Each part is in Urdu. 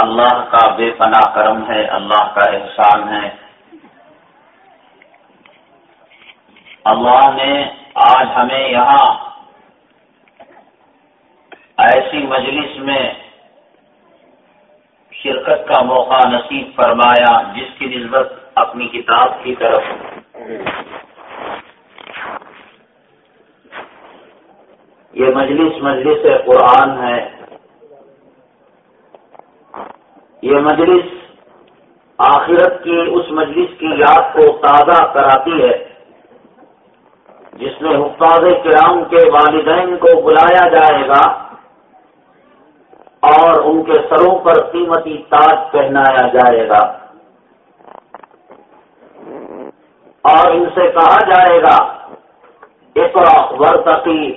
اللہ کا بے پناہ کرم ہے، اللہ کا احسان ہے۔ اللہ نے آج ہمیں یہاں ایسی مجلس میں شرکت کا موقع نصیب فرمایا، جس کی نسبت اپنی کتاب کی طرف۔ یہ مجلس مجلس قرآن ہے۔ یہ مجلس آخرت کی اس مجلس کی یاد کو تازہ کراتی ہے، جس میں حفاظ کرام کے والدین کو بلایا جائے گا اور ان کے سروں پر قیمتی تاج پہنایا جائے گا۔ اور ان سے کہا جائے گا ایک ورتقی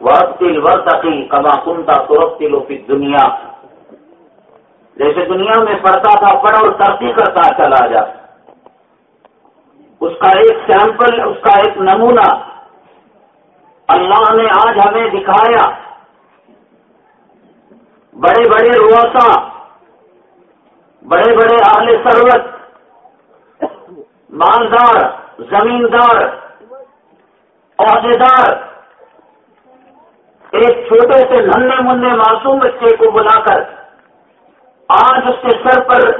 ورتل ورتقی، کما کنتا ترقی لوپی دنیا جیسے دنیا میں پڑھتا تھا پڑھ اور ترقی کرتا چلا جا اس کا ایک سیمپل، اس کا ایک نمونہ اللہ نے آج ہمیں دکھایا۔ بڑے بڑے روسا بڑے بڑے اہل سروت مالدار، زمیندار، عہدیدار، ایک چھوٹے سے ننے منہ معصوم بچے کو بلا کر آج اس کے سر پر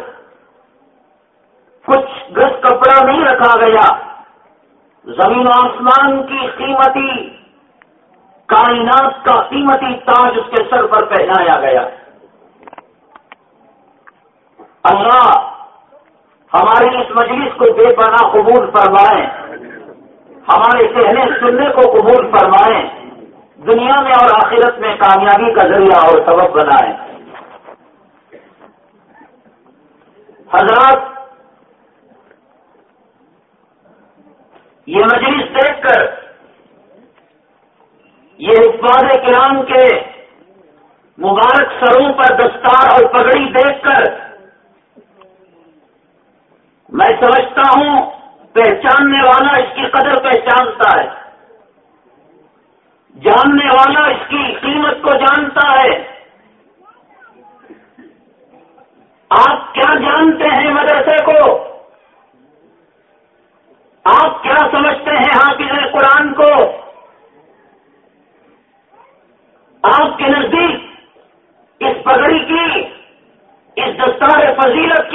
کچھ گز کپڑا نہیں رکھا گیا۔ زمین و آسمان کی قیمتی کائنات کا قیمتی تاج اس کے سر پر پہنایا گیا۔ اللہ ہماری اس مجلس کو بے پناہ قبول فرمائیں ہمارے کہنے سننے کو قبول فرمائیں دنیا میں اور آخرت میں کامیابی کا ذریعہ اور سبب بنائیں حضرات، یہ مجلس دیکھ کر، یہ حفاظ کرام کے مبارک سروں پر دستار اور پگڑی دیکھ کر، میں سمجھتا ہوں پہچاننے والا اس کی قدر پہچانتا ہے، جاننے والا اس کی قیمت کو جانتا ہے۔ آپ کیا جانتے ہیں مدرسے کو؟ آپ کیا سمجھتے ہیں حافظ قرآن کو؟ آپ کے نزدیک اس پگڑی کی، اس دستار فضیلت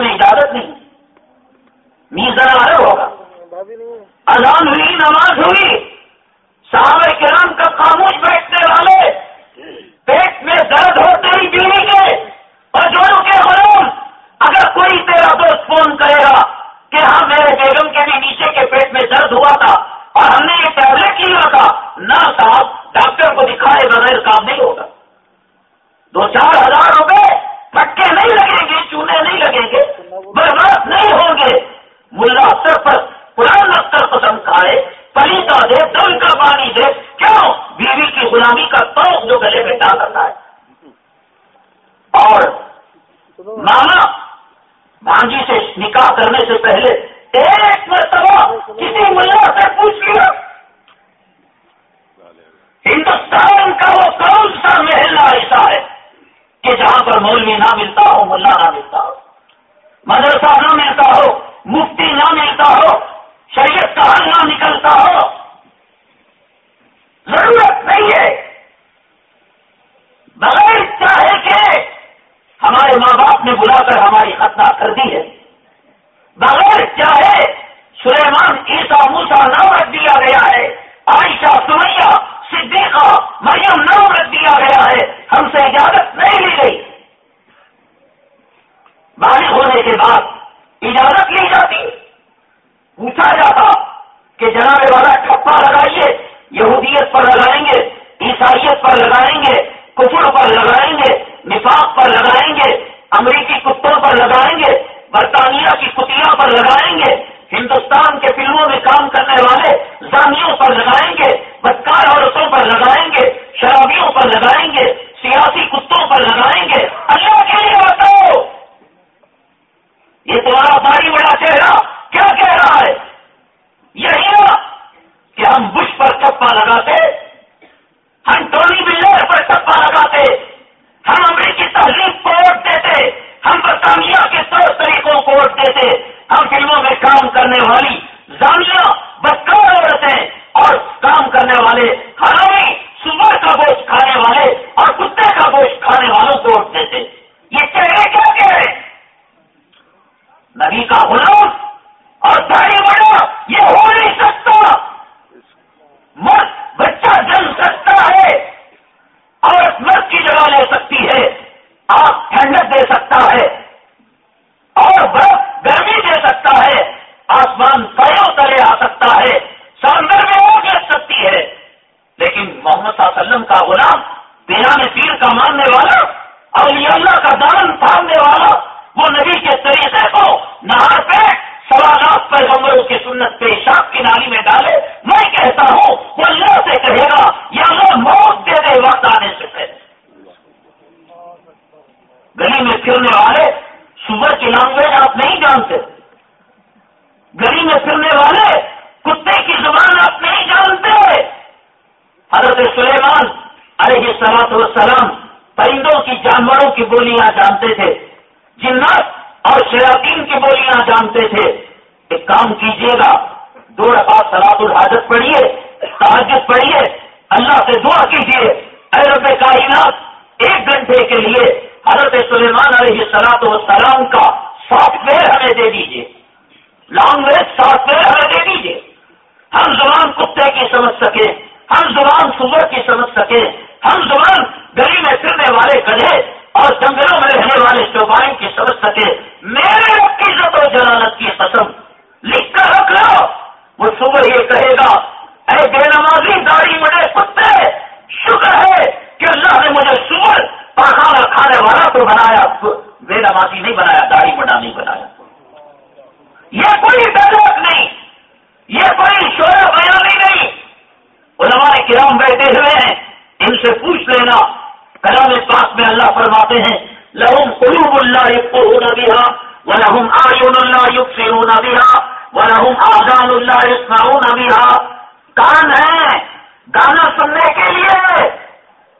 میں اجازت نہیں۔ میزان الگ ہوگا۔ اذان ہوئی نماز ہوئی۔ وسلم کا غلام، بیان پیر کا ماننے والا اور اللہ کا دان تھامنے والا، وہ نبی کے طریقے کو نہار پہ سوالات پیغمبروں کی سنت پیشاب کی نالی میں ڈالے، میں کہتا ہوں، وہ اللہ سے کہے گا یا اللہ موت دے دے وقت آنے سے پہلے گلی میں پھرنے والے سور کی لینگویج آپ نہیں جانتے گلی میں پھرنے والے کتے کی زبان آپ نہیں جانتے حضرت سلیمان علیہ سلامت وسلام پرندوں کی جانوروں کی بولیاں جانتے تھے، جنات اور شیاطین کی بولیاں جانتے تھے۔ ایک کام کیجیے گا دو رفات سلاد الحاجت پڑھیے تحجت پڑھیے، اللہ سے دعا کیجیے اے رب کائنات، ایک گھنٹے کے لیے حضرت سلیمان علیہ سلاط وسلام کا سافٹ ویئر ہمیں دے دیجیے لانگویج سافٹ ویئر ہمیں دے دیجیے ہم زبان کتے کی سمجھ سکے ہم زبان سور کی سمجھ سکے ہم زبان گلی میں پھرنے والے گڑھے اور جنگلوں میں رہنے والے چوبائن کی سمجھ سکے میرے رب کی عزت و جلالت کی قسم۔ لکھ کر رکھ لو۔ وہ صبح یہ کہے گا، اے بے نمازی داڑھی مجھے کتے، شکر ہے کہ اللہ نے مجھے سور پاخانہ کھانے والا تو بنایا۔ بے نمازی نہیں بنایا، داڑھی بڑا نہیں بنایا۔ یہ کوئی ڈائلگ نہیں، یہ کوئی شورا بیانی نہیں۔ علماء کرام بیٹھے ہوئے ہیں۔ ان سے پوچھ لینا، کلام پاک میں اللہ فرماتے ہیں، لہم قلوب اللہ یقون بها ولہم آیون اللہ یبصرون بها ولہم آذان اللہ یسمعون بها کان ہے گانا سننے کے لیے؟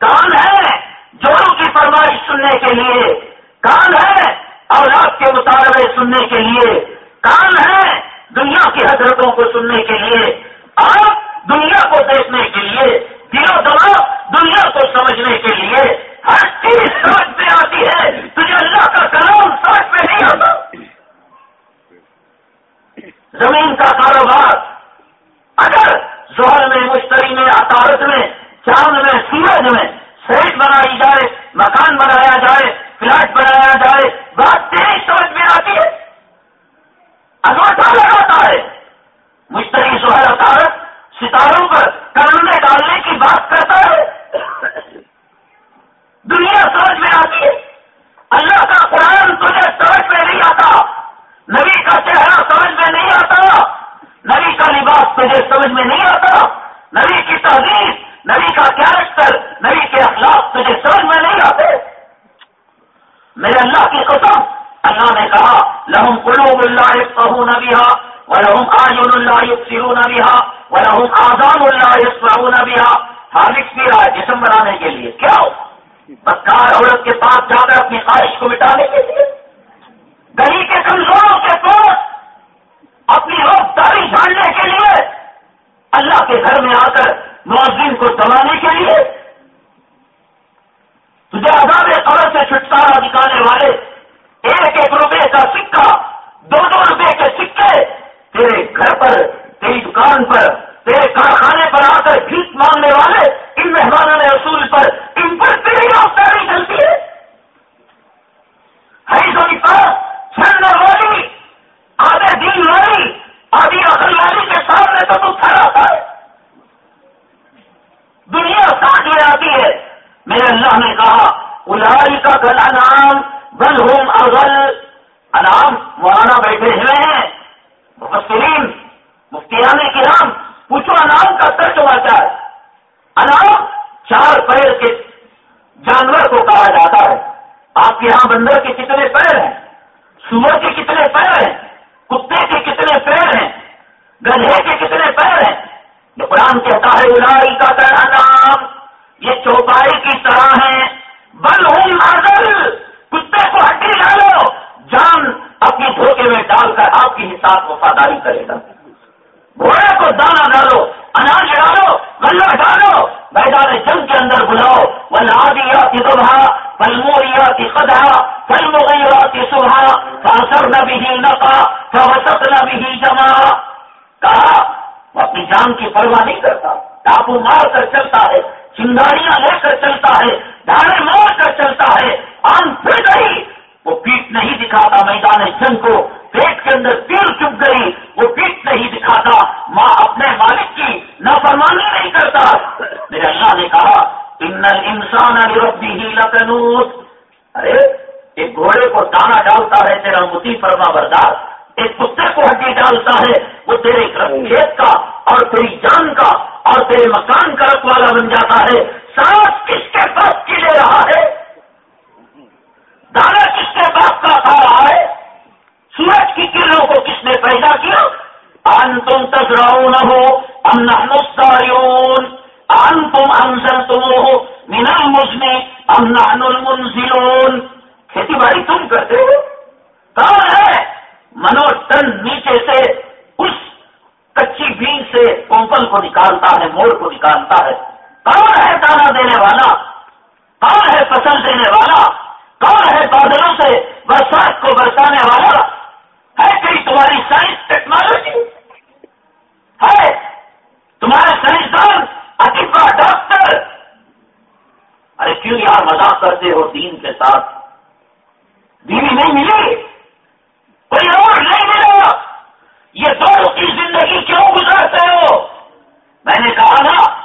کان ہے جوڑوں کی فرمائش سننے کے لیے؟ کان ہے اولاد کے مطالبے سننے کے لیے؟ کان ہے دنیا کی حضرتوں کو سننے کے لیے؟ اور دنیا کو دیکھنے کے لیے؟ دلو دباؤ دنیا کو سمجھنے کے لیے ہر چیز سمجھ میں آتی ہے؟ تجھے اللہ کا کلام سمجھ میں نہیں آتا۔ زمین کا کاروبار، اگر زہر میں، مشتری میں عطارت میں، چاند میں، سورج میں سیٹ بنائی جائے، مکان بنایا جائے، فلیٹ بنایا جائے، بات تیری سمجھ میں آتی ہے؟ اگوٹا لگاتا ہے۔ مشتری سہر عطارت ستاروں پر کرنے ڈالنے کی بات کرتا ہے۔ دنیا سمجھ میں آتی ہے۔ اللہ کا قرآن تجھے سمجھ میں نہیں آتا۔ نبی کا چہرہ سمجھ میں نہیں آتا۔ نبی کا لباس تجھے سمجھ میں نہیں آتا۔ نبی کی تحریر نبی کا کیریکٹر نبی کے اخلاق تجھے سمجھ میں نہیں آتے۔ میرے اللہ کی قسم، اللہ نے کہا، لہم قلوب اللہ فہو نبیہ و لہم آئین اللہ سرو نبیہ و لہم آزان اللہ یسمعون نبیہ حالک بھی رہا ہے جسم بنانے کے لیے۔ کیا ہو؟ بدکار عورت کے پاس جا کر اپنی خواہش کو مٹانے کے لیے؟ گلی کے کمزوروں کے پاس اپنی روک داری جاننے کے لیے؟ اللہ کے گھر میں آ کر مؤذن کو دبانے کے لیے؟ تجھے عذاب قبر سے چھٹکارا دکھانے والے ایک ایک روپے کا سکہ، دو دو روپے کے سکے تیرے گھر پر تیری دکان پر، تیرے کارخانے پر آ کر بھیک مانگنے والے، ان مہمانوں نے اصول پر، ان پر تیری رفتاری چلتی ہے۔ ہری پاس چھڑنے والی آدھے دن والی آدھی اصل والی کے سامنے تو تو کھڑا تھا دنیا ساتھ میں آتی ہے۔ میرے اللہ نے کہا الہاری کا گلا نام بل ہوم اغل انعام مولانا بیٹھے ہوئے ہیں۔ مفسرین مفتیان کرام پوچھو انعام کا ترجمہ کیا ہے۔ انعام چار پیر کے جانور کو کہا جاتا ہے۔ آپ کے یہاں بندر کے کتنے پیر ہیں؟ سور کے کتنے پیر ہیں؟ کتے کے کتنے پیر ہیں؟ گدھے کے کتنے پیر ہیں؟ جو قرآن کہتا ہے الائی کا کرا نام، یہ چوپائی کی طرح ہے بل ہوں ناگل کتے کو ہڈی ڈالو۔ جان اپنی دھوکے میں ڈال کر آپ کی حساب وفاداری کرے گا۔ گھوڑے کو دانا ڈالو اناج ڈالو گلہ ڈالو میدان جنگ کے اندر بلاؤ وہ لادیا کی دبھا پلموریا کی قدھا پلمویا کی سبھا کاسر نہ نفا فوسط نہ جمع کہا، وہ اپنی جان کی پرواہ نہیں کرتا۔ ٹاپو مار کر چلتا ہے، چنگاریاں لے کر چلتا ہے، دھاڑے مار کر چلتا ہے آم پھر گئی وہ پیٹ نہیں دکھاتا میدان جنگ کو، پیٹ کے اندر تیر چپ گئی، وہ پیٹ نہیں دکھاتا۔ ماں اپنے مالک کی نافرمانی نہیں کرتا۔ میرے اللہ نے کہا، ان انسان ہی لکنوت ارے، ایک گھوڑے کو دانا ڈالتا ہے تیرا متی فرما بردار۔ ایک کتے کو ہڈی ڈالتا ہے، وہ تیرے کھیت کا اور تیری جان کا اور تیرے مکان کا رکھوالا بن جاتا ہے۔ سانس کس کے پاس کی لے رہا ہے؟ دانا کس کے پاس کا کھا رہا ہے۔ سورج کی کرنوں کو کس نے پیدا کیا؟ ان تم تجراؤ نہ ہو ام نحن ان تم انسل تم ہو مینا مسمی ام نحن المنزلون۔ کھیتی باڑی تم کرتے ہو؟ کہاں ہے؟ منو ٹن نیچے سے اس کچی بیج سے کمپل کو نکالتا ہے، موڑ کو نکالتا ہے۔ کون ہے دانا دینے والا؟ کون ہے فصل دینے والا؟ کون ہے بادلوں سے برسات کو برسانے والا؟ ہے کہیں تمہاری سائنس ٹیکنالوجی؟ ہے تمہارے سائنسدان اطفا ڈاکٹر؟ ارے کیوں یار مذاق کرتے ہو دین کے ساتھ؟ بیوی نہیں ملی۔ کوئی اور نہیں ملا۔ یہ دونوں کی زندگی کیوں گزارتے ہو؟ میں نے کہا نا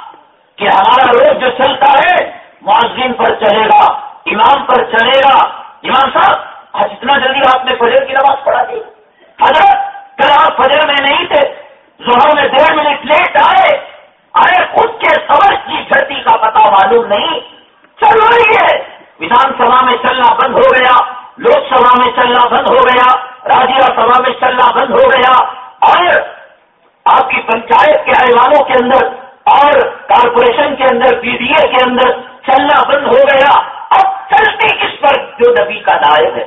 کہ ہمارا روز جو چلتا ہے معذم پر چلے گا۔ امام پر چلے گا۔ امام صاحب، آج اتنا جلدی آپ نے فجر کی نماز پڑھا دی۔ حضرت، کل آپ فجر میں نہیں تھے، زہر میں ڈیڑھ منٹ لیٹ آئے۔ ارے، خود کے سبر کی دھرتی کا پتا معلوم نہیں۔ چل رہی ہے۔ ودھان سبھا میں چلنا بند ہو گیا۔ لوک سبھا میں چلنا بند ہو گیا۔ راجیہ سبھا میں چلنا بند ہو گیا۔ اور آپ کی پنچایت کے ایوانوں کے اندر اور کارپوریشن کے اندر، پی ڈی اے کے اندر چلنا بند ہو گیا۔ اب چلتی کس پر جو نبی کا نائب ہے،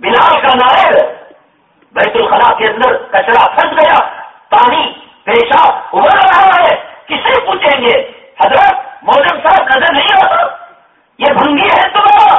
بلال کا نائب بیت الخلا کے اندر کچرا پھنس گیا، پانی، پیشاب ابھر رہا ہے، کسے پوچھیں گے، حضرت موجود صاحب نظر نہیں آتا؟ یہ بھنگی ہے تمہارا۔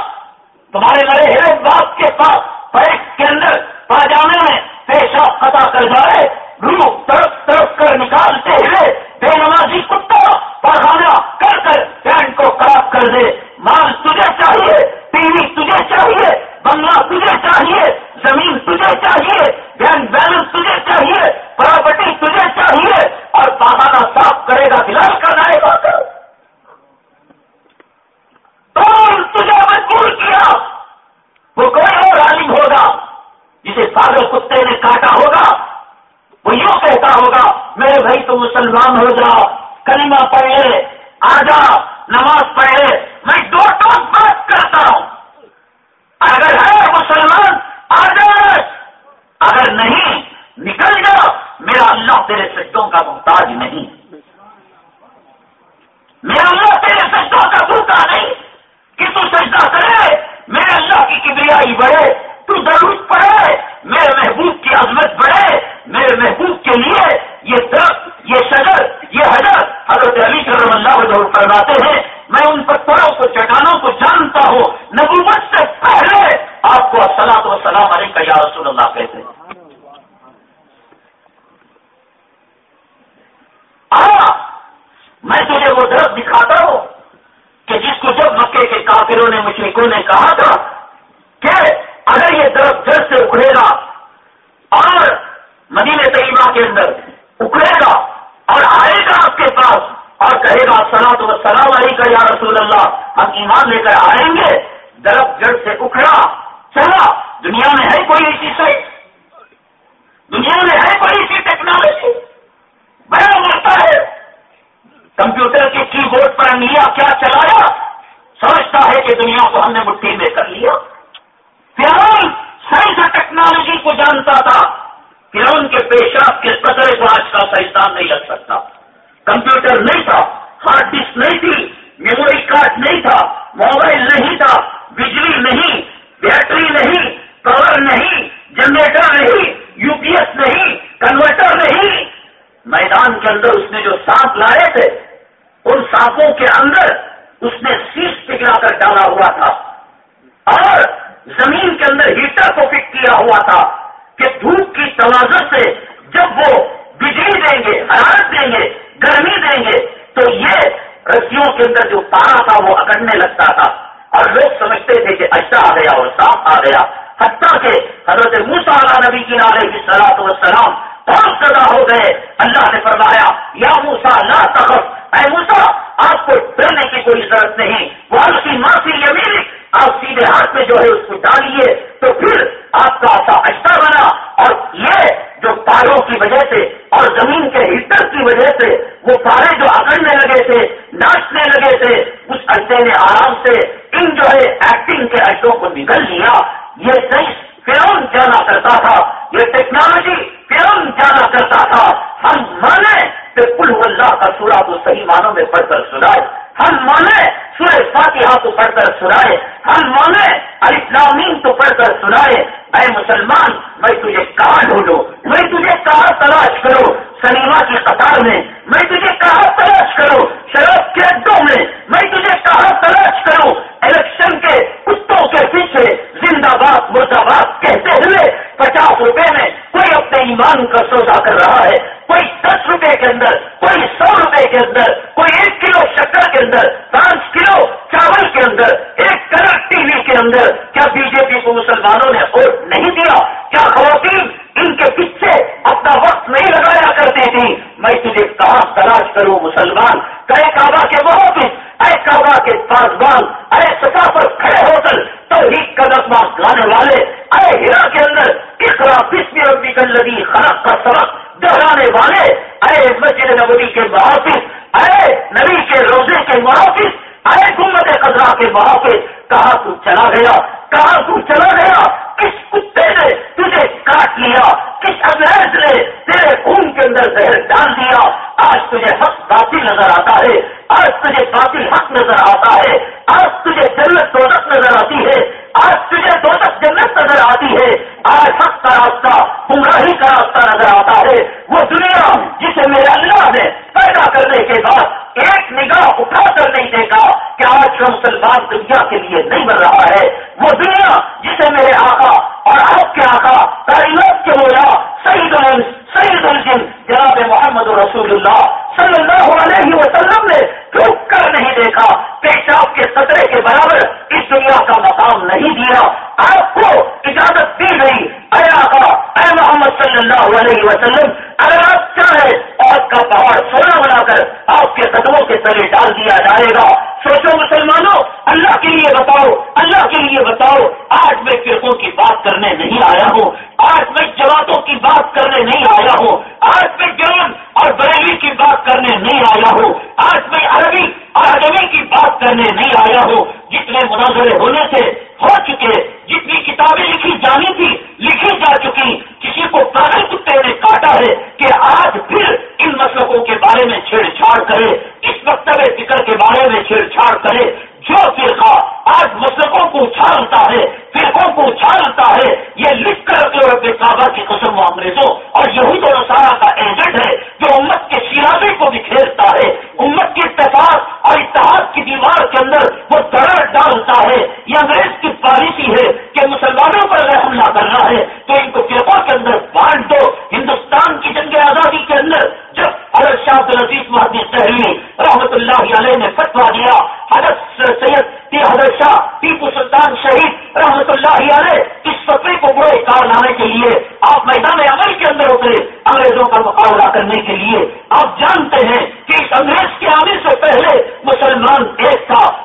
تمہارے لڑے ہے باپ کے پاس پیک کے اندر پاجامے میں پیشاب خطا کر جائے رو تڑپ تڑپ کر نکالتے ہوئے بے نمازی کتا، پاخانہ کر کر پینٹ کو خراب کر دے۔ مال تجھے چاہیے ٹی تجھے چاہیے، بنگلہ تجھے چاہیے، زمین تجھے چاہیے، بینک بیلنس تجھے چاہیے، پراپرٹی تجھے چاہیے، اور پاخانہ صاف کرے گا بلال کرنا ہے گا تجھے مجبور کیا۔ وہ کوئی اور عالم ہوگا، جسے پاگل کتے نے کاٹا ہوگا۔ وہ یوں کہتا ہوگا، میرے بھائی تو مسلمان ہو جا، کلمہ پڑھے، آ جا۔ نماز پڑھے، میں دو ٹوک بات کرتا ہوں۔ اگر ہے مسلمان، آ جائے۔ اگر نہیں، نکل جا میرا اللہ تیرے سجدوں کا محتاج نہیں۔ میرا اللہ تیرے سجدوں کا بھوکا نہیں۔ کہ تو سجدہ کرے، میرے اللہ کی کبریائی بڑھے۔ تو درود پڑے میرے محبوب کی عظمت بڑھے۔ میرے محبوب کے لیے یہ درخت، یہ شجر، یہ حضرت حضرت علی کرم اللہ فرماتے ہیں میں ان پتھروں کو چٹانوں کو جانتا ہوں نبوت سے پہلے آپ کو سلاد و سلام علیہ کا یا رسول اللہ کہتے ہیں ہاں میں تجھے وہ درخت دکھاتا ہوں کہ جس کو جب مکے کے کافروں نے مشرقوں نے کہا تھا کہ اگر یہ درخت جڑ سے اکھڑے گا اور مدینہ طیبہ کے اندر اکھڑے گا اور آئے گا آپ کے پاس اور کہے گا سلا تو سلام علی کا یا رسول اللہ، ہم ایمان لے کر آئیں گے، درخت جڑ سے اکھڑا، چلا، دنیا میں ہے کوئی ایسی سائٹ دنیا میں ہے کوئی ایسی ٹیکنالوجی؟ بڑا مرتا ہے۔ کمپیوٹر کے کی بورڈ پر انگلیا کیا چلایا؟ سمجھتا ہے کہ دنیا کو ہم نے مٹھی میں کر لیا۔ فرعون سائنس اور ٹیکنالوجی کو جانتا تھا۔ فرعون کے پیشاب کے قدرے کو آج کا سائنسدان نہیں لگ سکتا۔ کمپیوٹر نہیں تھا، ہارڈ ڈسک نہیں تھی۔ میموری کارڈ نہیں تھا، موبائل نہیں تھا، بجلی نہیں، بیٹری نہیں کور نہیں، جنریٹر نہیں، یو پی ایس نہیں، کنورٹر نہیں۔ میدان کے اندر اس نے جو سانپ لائے تھے، ان سانپوں کے اندر اس نے سیس پگلا کر ڈالا ہوا تھا۔ اور زمین کے اندر ہیٹر کو فٹ کیا ہوا تھا کہ دھوپ کی توازن سے جب وہ بجلی دیں گے، حرارت دیں گے، گرمی دیں گے، تو یہ رسیوں کے اندر جو پارا تھا وہ اکڑنے لگتا تھا۔ اور لوگ سمجھتے تھے کہ اچھا آ گیا اور صاف آ گیا۔ حتیٰ کہ حضرت موسا نبی کی نالے کی سلاد وسلام بہت سزا ہو گئے۔ اللہ نے فرمایا، یا موسا لا تخف۔ اے موسا آپ کو ڈرنے کی کوئی ضرورت نہیں۔ وہ کی معافی یمین آپ سیدھے ہاتھ میں جو ہے اس کو ڈالیے تو پھر آپ کا ایسا اچھا بنا اور یہ جو تاروں کی وجہ سے اور زمین کے ہیٹر کی وجہ سے وہ تارے جو اکڑنے لگے تھے، ناچنے لگے تھے، اس اڈے نے آرام سے ان جو ہے ایکٹنگ کے اڈوں کو نکل لیا۔ یہ صحیح فرون جانا کرتا تھا۔ یہ ٹیکنالوجی فرون جانا کرتا تھا۔ ہم مانے کہ کل اللہ کا سورا کو صحیح معنوں میں پڑھ کر سنائے۔ ہم مانے سورہ فاتحہ کو پڑھ کر سنائے، ہم مانے الاسلامین کو پڑھ کر سنائے۔ اے مسلمان، میں تجھے کہاں ڈھونڈوں؟ میں تجھے کہاں تلاش کرو سنیما کی قطار میں۔ میں تجھے کہاں تلاش کروں؟ شراب کے اڈوں میں۔ میں تجھے کہاں تلاش کروں؟ الیکشن کے کتوں کے پیچھے۔ زندہ باد مرد آباد کہتے ہوئے پچاس روپے میں کوئی اپنے ایمان کا سودا کر رہا ہے۔ کوئی دس روپے کے اندر آپ جانتے ہیں کہ اس انگریز کے آنے سے پہلے مسلمان ایک تھا۔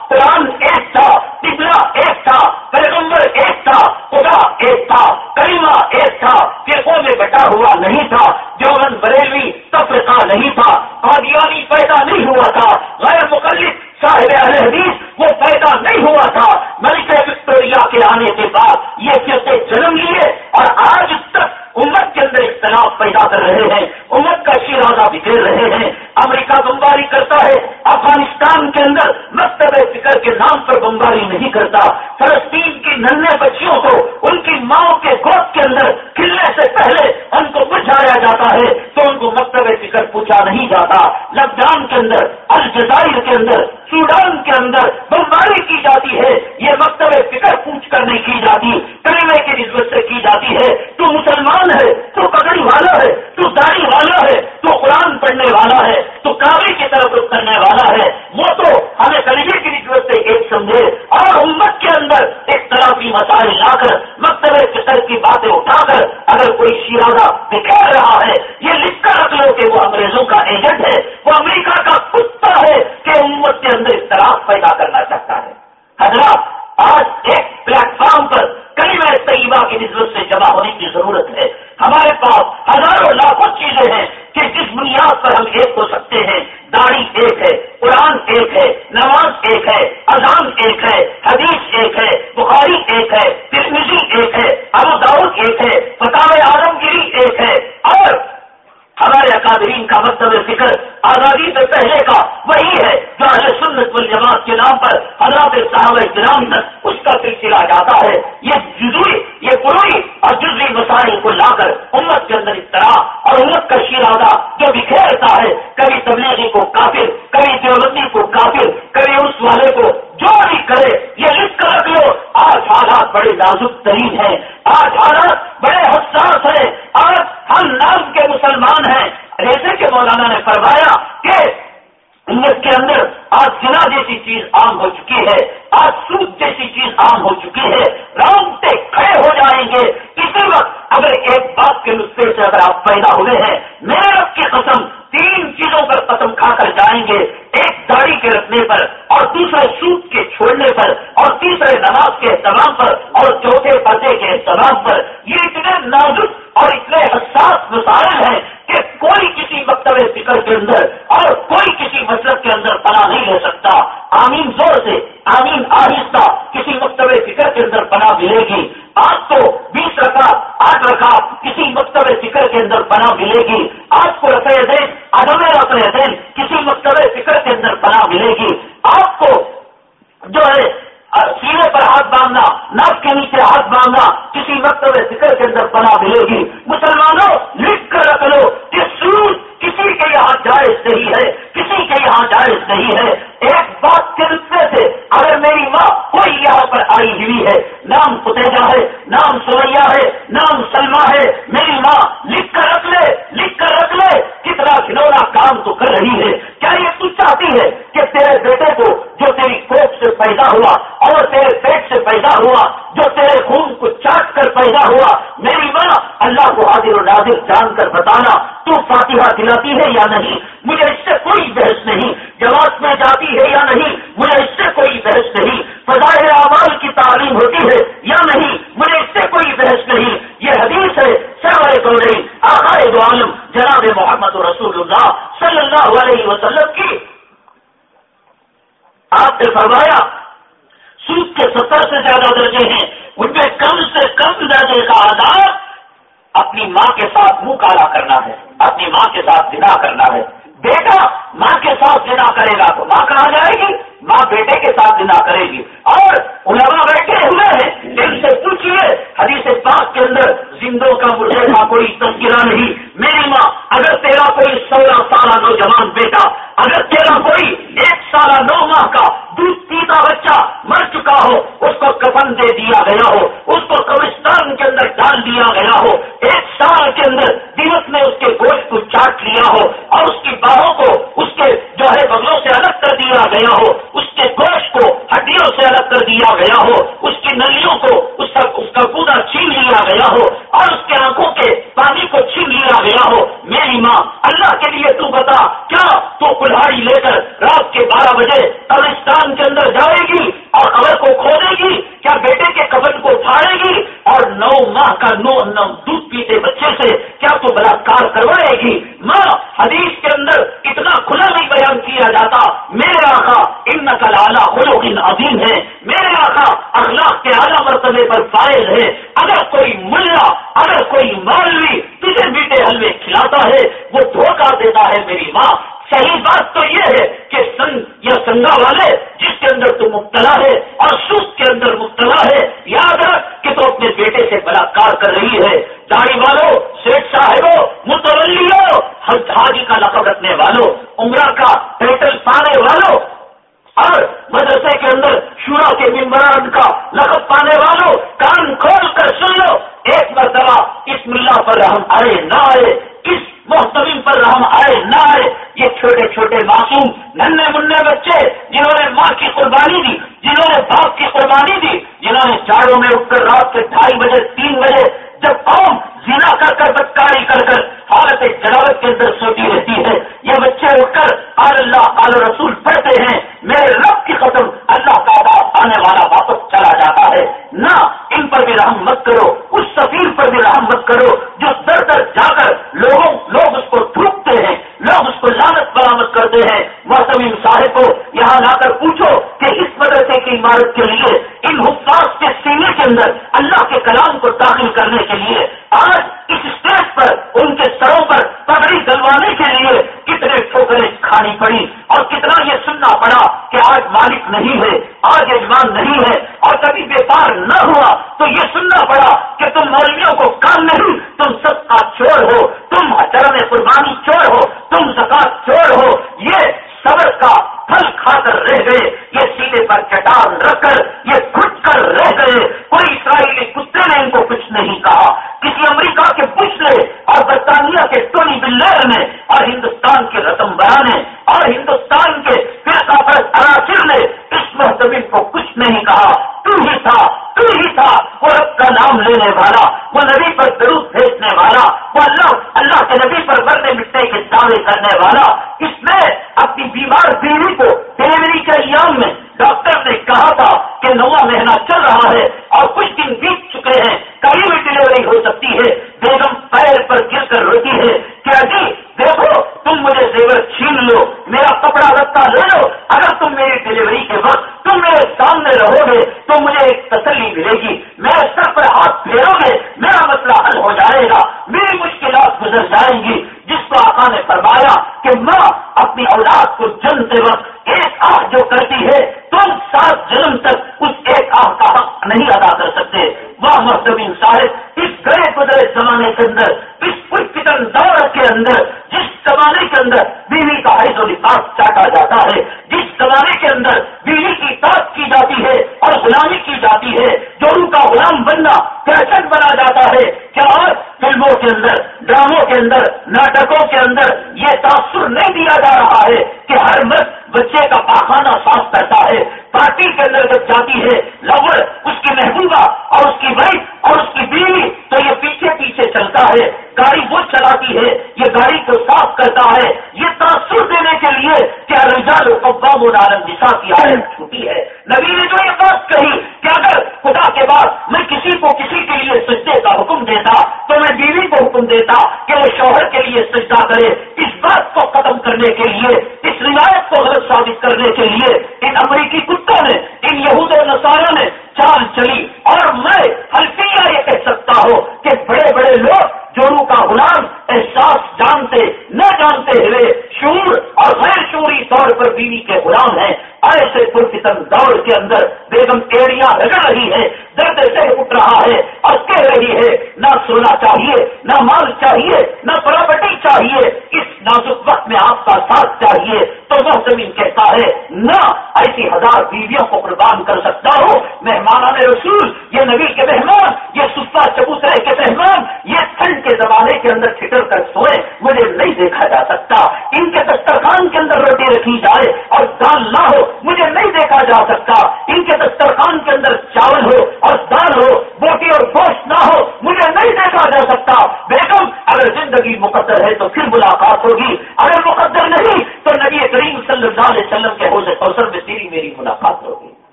کے اندر پناہ نہیں لے سکتا۔ آمین زور سے، آمین آہستہ کسی مکتب فکر کے اندر پناہ ملے گی۔ آج تو بیس رکھا آٹھ رکھا کسی مکتب فکر کے اندر پناہ ملے گی۔ آپ کو رفے دین عدم رفے دین کسی مکتب فکر کے اندر پناہ ملے گی۔ آپ کو جو ہے سینے پر ہاتھ باندھنا، ناک کے نیچے ہاتھ باندھنا کسی مکتب فکر کے اندر پناہ ملے گی۔ مسلمانوں، لکھ کر رکھ لو کہ سور کسی کے یہاں جائز نہیں ہے، کسی کے یہاں جائز نہیں ہے۔ ایک بات کے رستے سے اگر میری ماں کوئی یہاں پر آئی ہوئی ہے، نام فتحجہ ہے، نام سوریا ہے، نام سلما ہے، میری ماں لکھ کر رکھ لے، لکھ کر رکھ لے، کتنا کھلونا کام تو کر رہی ہے۔ کیا یہ تو چاہتی ہے کہ تیرے بیٹے کو جو تیری کوپ سے پیدا ہوا اور تیرے پیٹ سے پیدا ہوا، جو تیرے خون کو چاٹ کر پیدا ہوا، میری ماں اللہ کو حاضر و نازر جان کر بتانا، تو فاتحہ دلا دلاتی ہے یا نہیں؟ مجھے اس سے کوئی بحث نہیں۔ جماعت میں جاتی ہے یا نہیں؟ مجھے اس سے کوئی بحث نہیں۔ فضائے اعمال کی تعلیم ہوتی ہے یا نہیں؟ مجھے اس سے کوئی بحث نہیں۔ یہ حدیث ہے سر کو نہیں دو عالم، جناب محمد رسول اللہ صلی اللہ علیہ وسلم کی۔ آپ نے فرمایا، سود کے ستر سے زیادہ درجے ہیں ان میں کم سے کم درجے کا آدھار اپنی ماں کے ساتھ منہ کالا کرنا ہے، اپنی ماں کے ساتھ بنا کرنا ہے۔ بیٹا ماں کے ساتھ جنا کرے گا تو ماں کہاں جائے گی؟ ماں بیٹے کے ساتھ جنا کرے گی۔ اور علماء بیٹھے ہوئے ہیں ان سے پوچھیے حدیث پاک کے اندر زندوں کا مجھے کا کوئی تذکرہ نہیں۔ میری ماں، اگر تیرا کوئی سولہ سالہ نوجوان بیٹا، اگر تیرا کوئی ایک سالہ نو ماہ کا دودھ پیتا بچہ مر چکا ہو، اس کو کفن دے دیا گیا ہو، اس کو قبرستان کے اندر ڈال دیا گیا ہو، ایک سال کے اندر دیوس نے اس کے گوشت کو چاٹ لیا ہو اور اس کی باہوں کو اس کے جو ہے بغلوں سے الگ کر دیا گیا ہو اس کے گوشت کو ہڈیوں سے الگ کر دیا گیا ہو، اس کی نلیوں کو اس کا اس کا پودا چھین لیا گیا ہو اور اس کے آنکھوں کے پانی کو چھین لیا گیا ہو۔ میری ماں اللہ کے لیے تو بتا، کیا تو کلاڑی لے کر رات کے بارہ بجے قبرستان کے اندر جائے گی اور قبر کو کھودے گی؟ کیا بیٹے کے قبر کو پھاڑے گی اور نو ماہ کا نو نو دودھ پیتے بچے سے کیا تو بلاکار کروائے گی؟ ماں، حدیث کے اندر اتنا کھلا نہیں بیان کیا جاتا۔ میرے آقا، ان نقل اعلیٰ خلوق عظیم ہے۔ میرے آقا اخلاق کے اعلیٰ مرتبے پر فائل ہے۔ اگر کوئی ملا، اگر کوئی مولوی تجھے میٹھے حلوے کھلاتا ہے، وہ دھوکہ دیتا ہے میری ماں۔ صحیح بات تو یہ ہے کہ سنگ یا سنگا والے جس کے اندر تو مبتلا ہے اور سوکھ کے اندر مبتلا ہے، یاد رکھ کہ تو اپنے بیٹے سے بلاکار کر رہی ہے۔ داڑھی والوں شیخ صاحبوں متولیوں ہر حاجی کا لقب رکھنے والوں عمرہ کا ٹائٹل پانے اور مدرسے کے اندر شورا کے ممبران کا لقب پانے والوں کان کھول کر سن لو۔ ایک مرتبہ اس ملا پر ہم آئے، نہ آئے۔ اس محتمین پر رحم آئے، نہ آئے۔ یہ چھوٹے چھوٹے معصوم ننے منہ بچے جنہوں نے ماں کی قربانی دی، جنہوں نے باپ کی قربانی دی، جنہوں نے چاروں میں اٹھ کر رات کے ڈھائی بجے، تین بجے جب قوم زنا کر کر بدکاری کر کر حالت جلاوت کے اندر سوتی رہتی ہے۔ یہ بچے اٹھ آل اللہ آل رسول پڑھتے ہیں، میرے رب کی قسم اللہ تعالیٰ آنے والا واپس چلا جاتا ہے۔ نہ ان پر بھی رحم مت کرو، اس سفیر پر بھی رحم مت کرو جو در در جا کر لوگوں، لوگ اس کو تھوکتے ہیں، لوگ اس کو لانت برامد کرتے ہیں۔ محتمین صاحب کو یہاں لا کر پوچھو کہ اس مدرسے کی عمارت کے لیے اندر بیوی کی تاپ کی جاتی ہے اور غلامی کی جاتی ہے جورو کا غلام بننا فیشن بنا جاتا ہے۔ کیا اور فلموں کے اندر، ڈراموں کے اندر، ناٹکوں کے اندر یہ تاثر نہیں دیا جا رہا ہے کہ ہر مرد بچے کا پاخانہ صاف کرتا ہے، پارٹی کے اندر جب جاتی ہے، لور، اس کی محبوبہ اور اس کی وائف اور اس کی بیوی، تو یہ پیچھے پیچھے چلتا ہے، گاڑی وہ چلاتی ہے، یہ گاڑی کو صاف کرتا ہے۔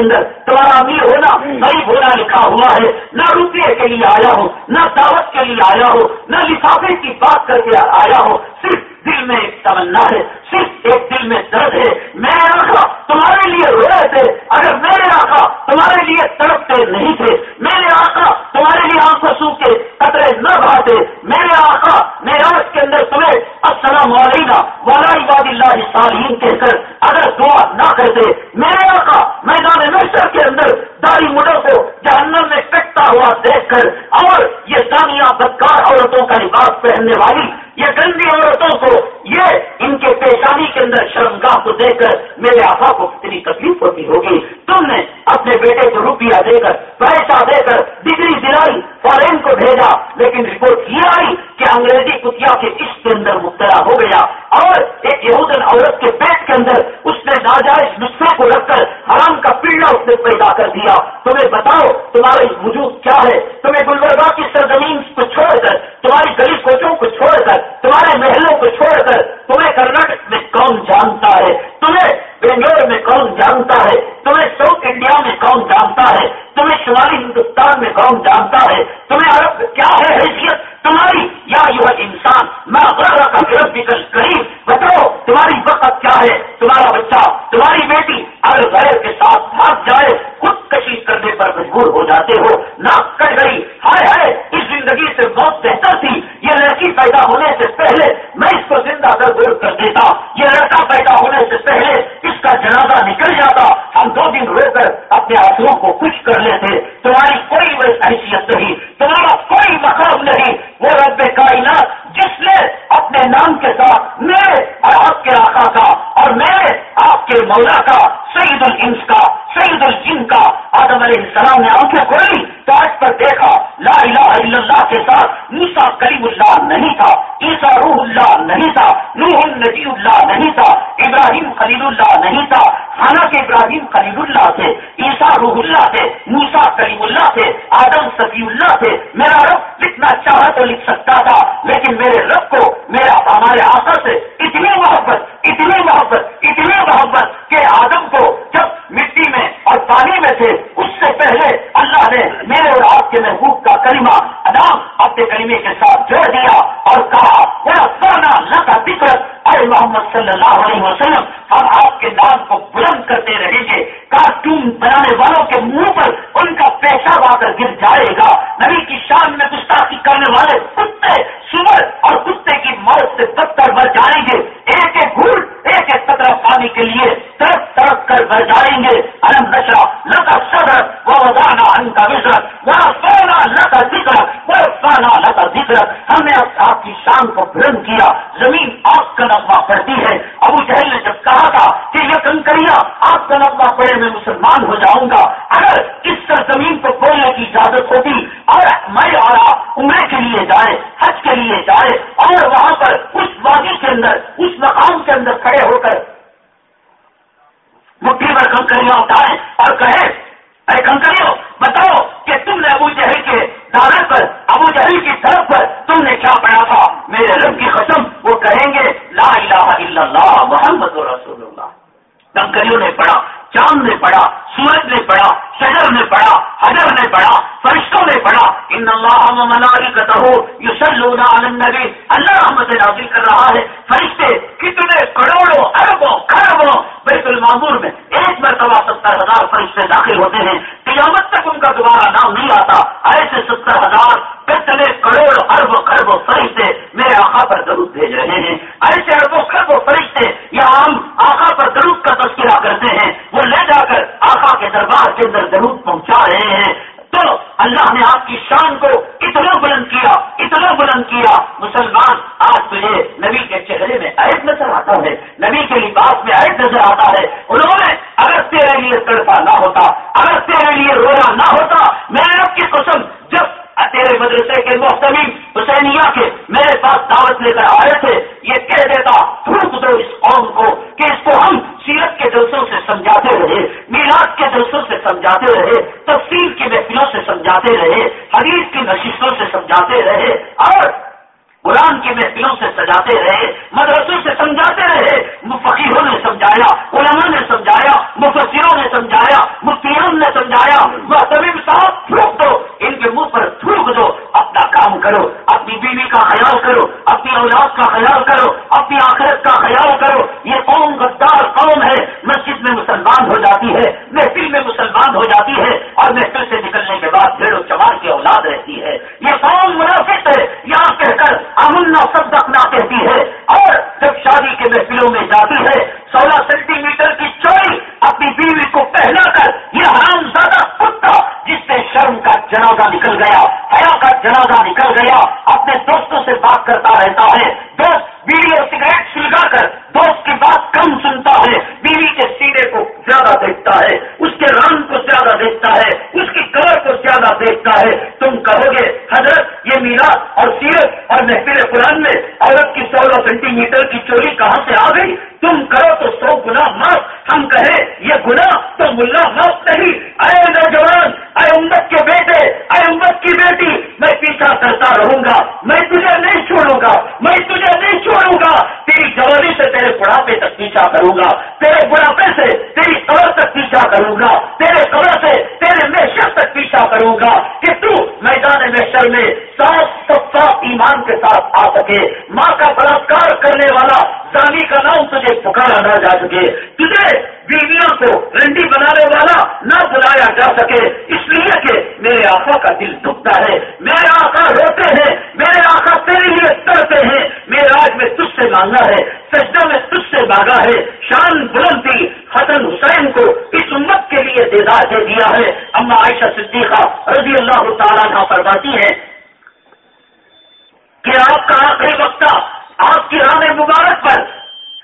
اندر تمہارا امیر ہونا غریب ہونا لکھا ہوا ہے، نہ روپیے کے لیے آیا ہو نہ دعوت کے لیے آیا ہو نہ لفافے کی بات کر کے آیا ہو کے دربار کے اندر ضرور پہنچا رہے ہیں۔ تو اللہ نے آپ کی شان کو اتنا بلند کیا، اتنا بلند کیا۔ مسلمان، آج تجھے نبی کے چہرے میں عید نظر آتا ہے، نبی کے لباس میں عید نظر آتا ہے۔ انہوں نے، اگر تیرے لیے تڑپا نہ ہوتا، اگر تیرے لیے رونا نہ ہوتا، میں رب کی قسم، جب تیرے مدرسے کے محتمی حسینیہ کے میرے پاس دعوت لے کر آئے تھے، یہ کہہ دیتا تھوک دو اس قوم کو کہ اس کو ہم سیرت کے جلسوں سے سمجھاتے رہے، میلاد کے جلسوں سے سمجھاتے رہے تفصیل کی محفلوں سے سمجھاتے رہے، حدیث کی نشستوں سے سمجھاتے رہے، اور قرآن کی محفلوں سے سجاتے رہے، مدرسوں سے سمجھاتے رہے۔ فقیروں نے سمجھایا، علماء نے سمجھایا، مفسروں نے سمجھایا مفتیان نے سمجھایا۔ محتمیم صاحب، تھوک دو، ان کے منہ پر تھوک دو۔ اپنا کام کرو، اپنی بیوی کا خیال کرو، اپنی اولاد کا خیال کرو، اپنی آخرت کا خیال کرو۔ یہ قوم غدار قوم ہے، مسجد میں مسلمان ہو جاتی ہے، محفل میں مسلمان ہو جاتی ہے اور محفل سے نکلنے کے بعد بھیڑ و چمار کی اولاد رہتی ہے۔ یہ قوم منافق ہے، یہاں کہہ کر امن سب نہ کہتی ہے اور جب شادی کے محفلوں میں جاتی ہے، سولہ سینٹی میٹر کی چوری اپنی بیوی کو پہنا کر، یہ حرام زیادہ کتا جس سے شرم کا جنازہ نکل گیا، حیا کا جنازہ نکل گیا، اپنے دوستوں سے بات کرتا رہتا ہے، دوست بیوی اور سگریٹ سلگا کر دوست کی بات کم سنتا ہے، بیوی کے سینے کو زیادہ دیکھتا ہے، اس کے رنگ کو زیادہ دیکھتا ہے، اس کی کلر کو زیادہ دیکھتا ہے۔ تم کہو گے حضرت، یہ میرا اور سیرت اور محفل قرآن میں عورت کی سولہ سینٹی میٹر کی چوری کہاں سے آ گئی؟ تم کرو تو سو گنا معاف۔ ہم کہیں یہ گنا تو ملا معاف نہیں۔ اے نوجوان، اے امت کے بیٹے، اے امت کی بیٹی، میں پیچھا کرتا رہوں گا۔ میں تجھے نہیں چھوڑوں گا۔ میں تجھے نہیں چھوڑوں گا۔ تیری جوانی سے تیرے بڑھاپے تک پیچھا کروں گا۔ تیرے بڑھاپے سے، تیری قبر تک پیچھا کروں گا۔ تیرے قبر سے، تیرے محشر تک پیچھا کروں گا۔ کہ تو میدان محشر میں صاف صاف ایمان کے ساتھ آ سکے۔ ماں کا بلاکار کرنے والا، زانی کا نام تجھے کو پکارا نہ جا سکے۔ تجھے بیویوں کو رنڈی بنانے والا نہ بلایا جا سکے۔ اس لیے کہ میرے آقا کا دل دکھتا ہے۔ میرے آقا روتے ہیں۔ میرے آقا تیرے لیے کرتے ہیں۔ میرے آج میں تجھ سے مانگا ہے۔ سجدہ میں تجھ سے مانگا ہے۔ شان بلندی حسن حسین کو اس امت کے لیے دیدار دے دیا ہے۔ اما عائشہ صدیقہ رضی اللہ تعالیٰ فرماتی ہے کہ آپ کا آخری وقت آپ کی رام مبارک پر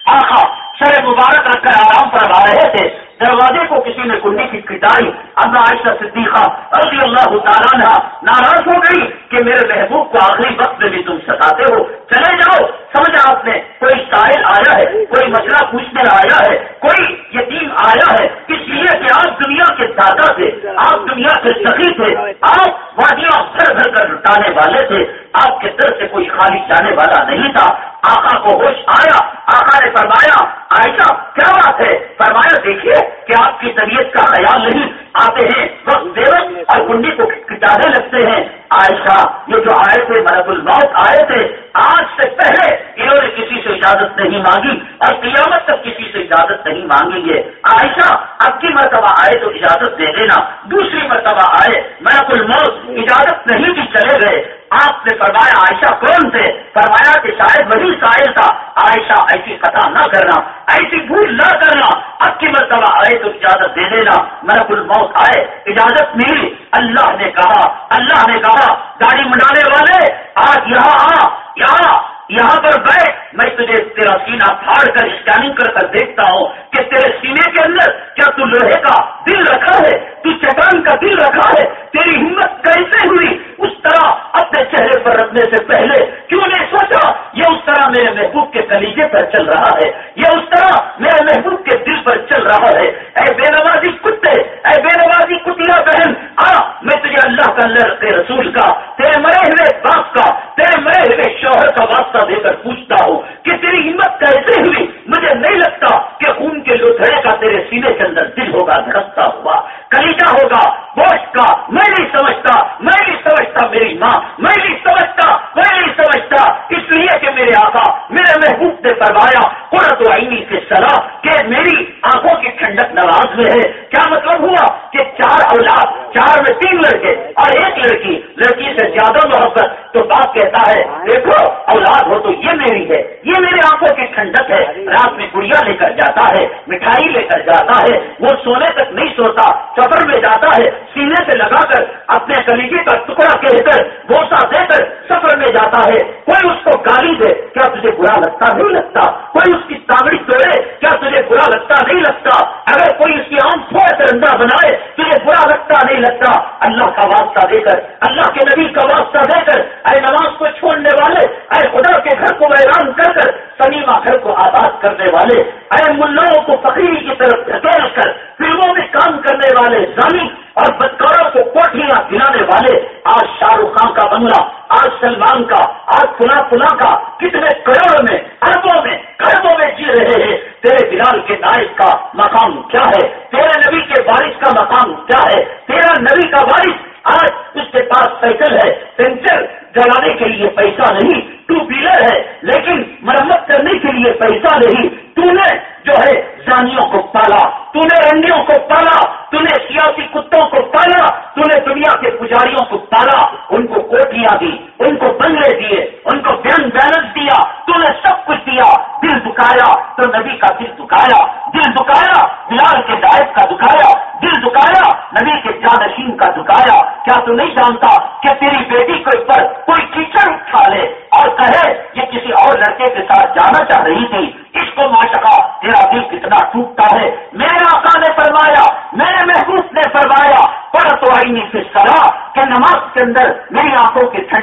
آخا سر مبارک رکھ کر آرام پر رہے تھے۔ دروازے کو کسی نے کنڈی کی کٹائی اب عائشہ صدیقہ رضی اللہ تعالیٰ ناراض ہو گئی کہ میرے محبوب کو آخری وقت میں بھی تم ستاتے ہو۔ چلے جاؤ۔ سمجھا آپ نے؟ کوئی ساحل آیا ہے؟ کوئی مسئلہ پوچھنے آیا ہے؟ کوئی یتیم آیا ہے؟ اس لیے کہ آپ دنیا کے دادا تھے؟ آپ دنیا کے سخی تھے؟ آپ وادیاں گھر گھر کر لٹانے والے تھے؟ آپ کے در سے کوئی خالی جانے والا نہیں تھا؟ آقا کو ہوش آیا، آقا نے فرمایا، عائشہ، کیا بات ہے؟ فرمایا، دیکھیے کہ آپ کی طبیعت کا خیال نہیں، آتے ہیں وقت دیوت اور کنڈی کو کتابیں لگتے ہیں۔ عائشہ، یہ جو آئے تھے ملک الموت آئے تھے، آج سے پہلے انہوں نے کسی سے اجازت نہیں مانگی اور قیامت تک کسی سے اجازت نہیں مانگیں گے۔ عائشہ، اب کی مرتبہ آئے تو اجازت دے دینا، دوسری مرتبہ آئے ملک الموت، اجازت نہیں بھی چلے گئے۔ آپ نے فرمایا، عائشہ کون تھے؟ فرمایا کہ شاید وہی سائل تھا۔ عائشہ ایسی خطا نہ کرنا، ایسی بھول نہ کرنا۔ اب کی مرتبہ آئے تو اجازت دے دینا۔ ملک الموت آئے، اجازت ملی۔ اللہ نے کہا، اللہ نے کہا، گاڑی منڈانے والے، آج یہاں آ، یہاں یہاں پر بیٹھ میں تجھے تیرا سینہ پھاڑ کر اسکیننگ کر کر دیکھتا ہوں کہ تیرے سینے کے اندر کیا تو لوہے کا دل رکھا ہے، تو چٹان کا دل رکھا ہے، تیری ہمت کیسے ہوئی؟ اس طرح اپنے چہرے پر رکھنے سے پہلے کیوں نہیں سوچا، یہ اس طرح میرے محبوب کے کلیجے پر چل رہا ہے، یہ اس طرح میرے محبوب کے دل پر چل رہا ہے، اے بے نوازی کتے، اے بے نوازی کتیا بہن، آ، میں تجھے اللہ کا اللہ کے رسول کا، تیرے مرے ہوئے باپ کا، تیرے مرے ہوئے شوہر کا واسطہ دے کر پوچھتا ہوں کہ تیری ہمت کیسے ہوئی؟ مجھے نہیں لگتا کہ خون کے لوتھڑے کا تیرے سینے کے اندر دل ہوگا، دھڑکتا ہوا، کلیجا ہوگا، گوشت کا، میں نہیں سمجھتا، میں نہیں سمجھتا میری ماں، میں نہیں سمجھتا، میں نہیں سمجھتا۔ اس لیے کہ میرے آقا، میرے محبوب نے فرمایا قرت عینی سے سلا کہ میری آنکھوں کی ٹھنڈک نواز میں ہے۔ کیا مطلب ہوا کہ چار اولاد، چار میں تین لڑکے اور ایک لڑکی لڑکی سے زیادہ محبت، تو باپ کہتا ہے، دیکھو، اولاد ہو تو یہ میری ہے، یہ میری آنکھوں کی ٹھنڈک ہے۔ رات میں گڑیا لے کر جاتا ہے، مٹھائی لے کر جاتا ہے، وہ سونے تک نہیں سوتا سفر میں جاتا ہے، سینے سے لگا کر اپنے کلیجے کا ٹکڑا کہہ کر بوسا دے کر سفر میں جاتا ہے۔ کوئی اس کو گالی دے، کیا تجھے برا لگتا نہیں لگتا؟ کوئی اس کی تاغڑی توڑے، کیا تجھے برا لگتا نہیں لگتا؟ اگر کوئی اس کی آم تھوڑا درندہ بنائے، تجھے برا لگتا نہیں لگتا؟ اللہ کا واسطہ دے کر، اللہ کے نبی کا واسطہ دے کر، اے نماز کو چھوڑنے والے، اے خدا کے گھر کو ویران کر کر سنیما گھر کو آباد کرنے والے اے ملاؤں کو فقیری کی طرف دھکیل کر فلموں میں کام کرنے والے ظالم اور بدکاروں کو کوٹیاں دلانے والے، آج شاہ رخ خان کا بنگلہ، آج سلمان کا، آج پلا پلا کا، کتنے کروڑ میں، اربوں میں، کروڑوں میں جی رہے ہیں۔ تیرے بلال کے نائب کا مقام کیا ہے؟ تیرے نبی کے بارش کا مقام کیا ہے؟ تیرا نبی کا بارش آج اس کے پاس سائیکل ہے۔ پینچر چلانے کے لیے پیسہ نہیں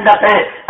آنکھوں کی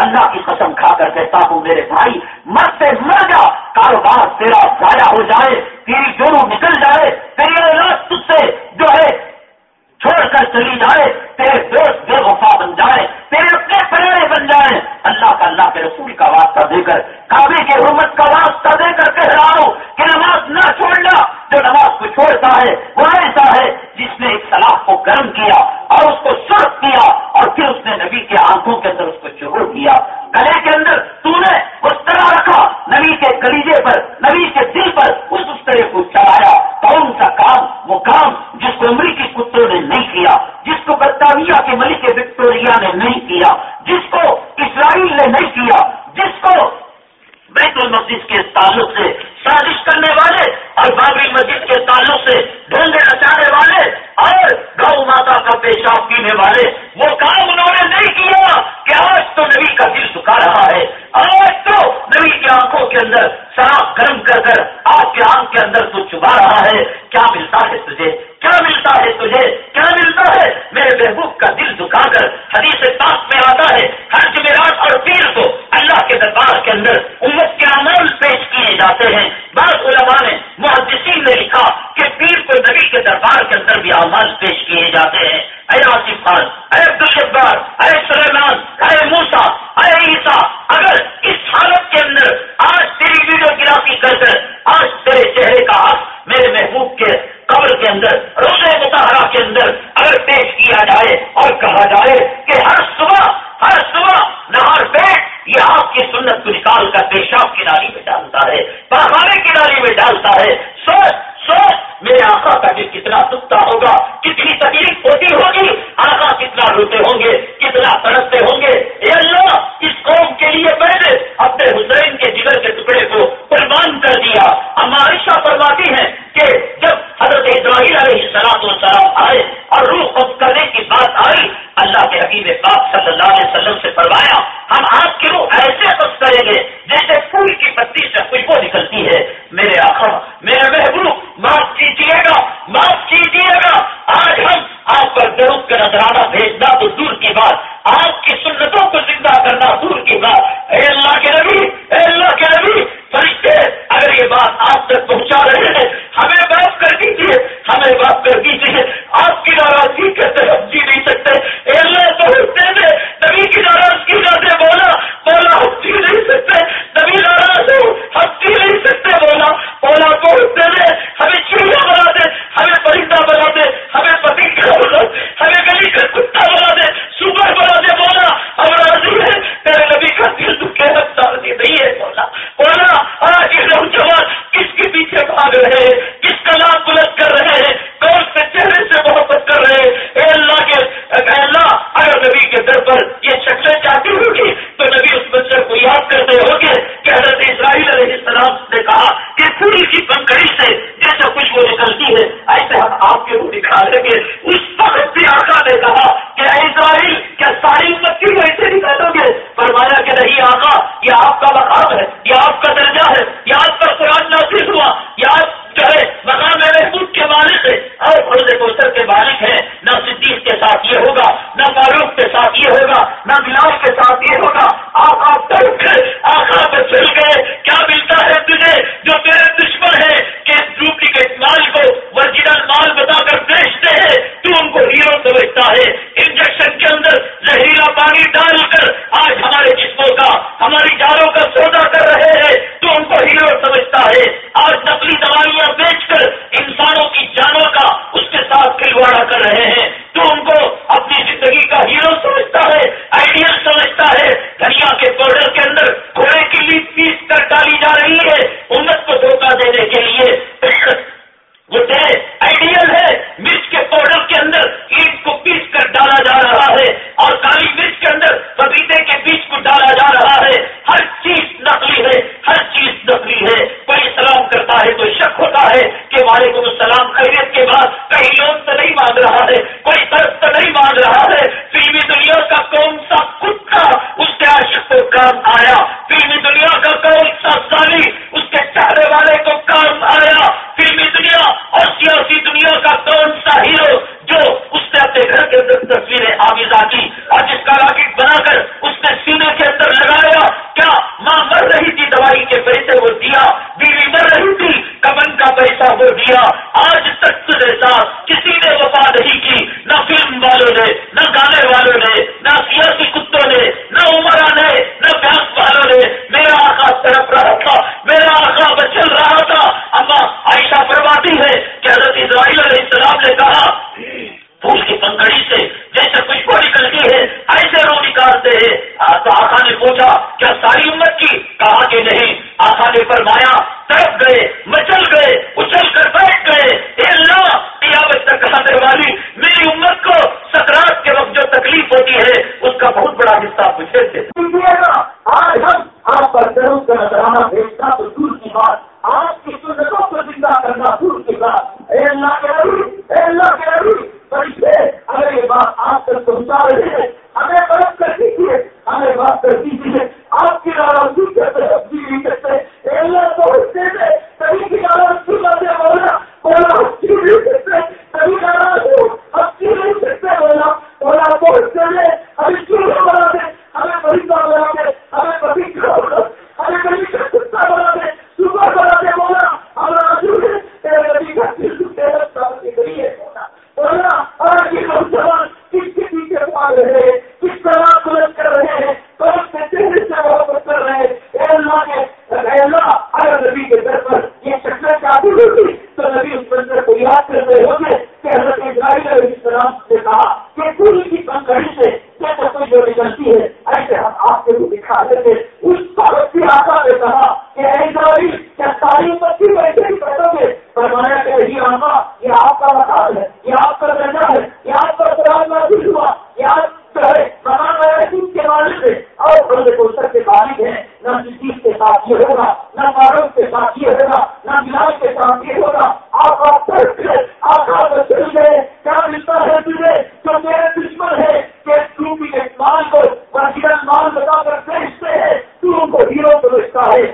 Ah,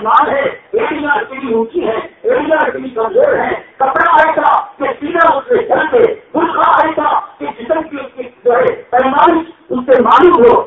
بیمار ہے، ایک لاکھ کے اونچی ہے، ایک لاکھ کے کمزور ہے۔ کپڑا آئے گا کہ سینا اس کے گھر سے برقع آئے گا کہ جسم کی اس کی جو ہے، پیمائش اس سے معلوم ہو۔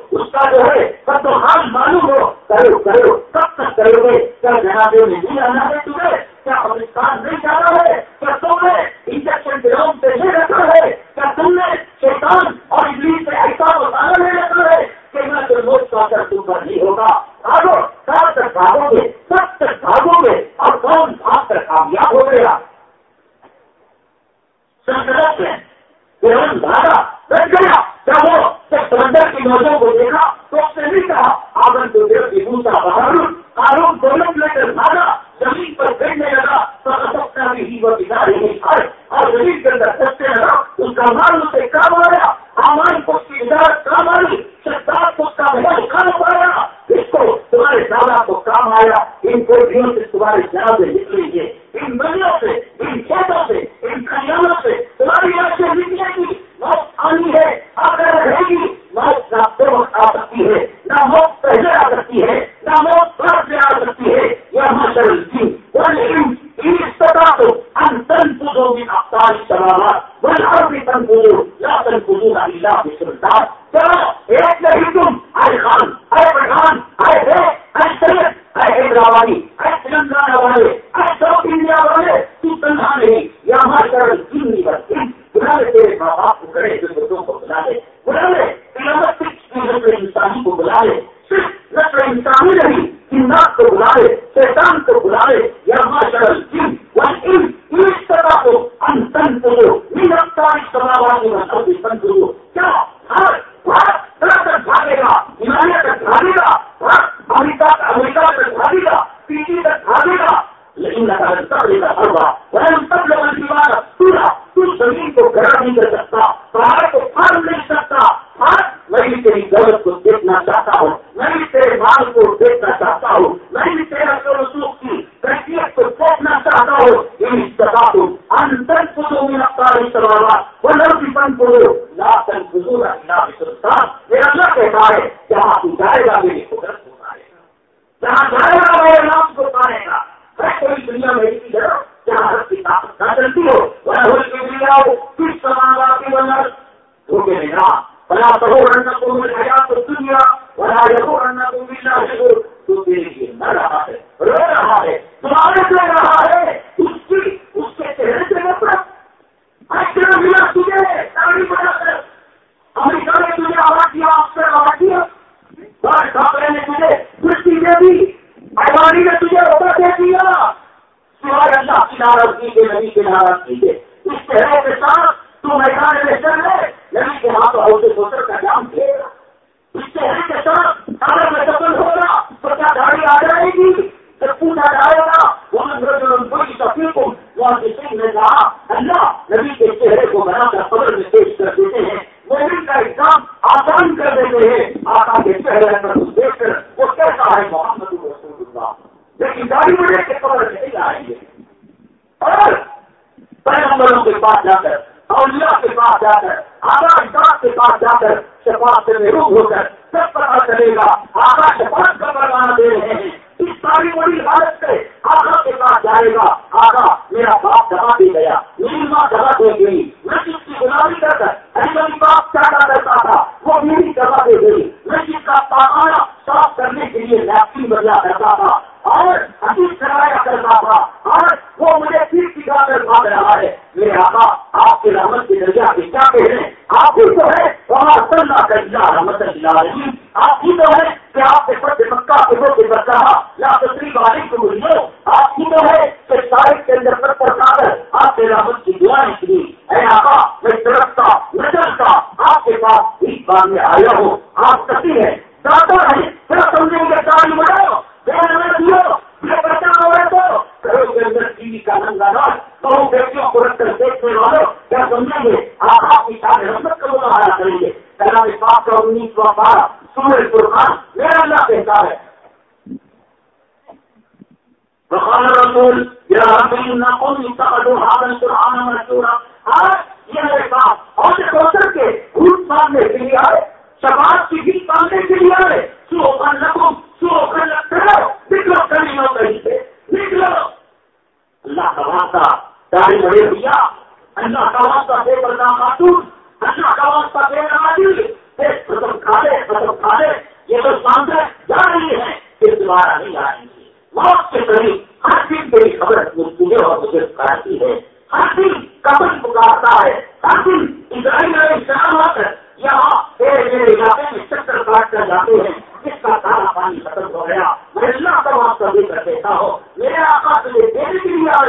Krishna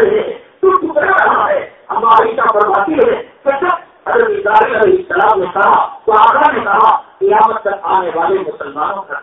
ہے۔ تو ٹکرا رہا ہے۔ ہماری کا بربادی ہے۔ حضرت السلام نے کہا تو آگرہ نے کہا، قیامت تک آنے والے مسلمانوں کا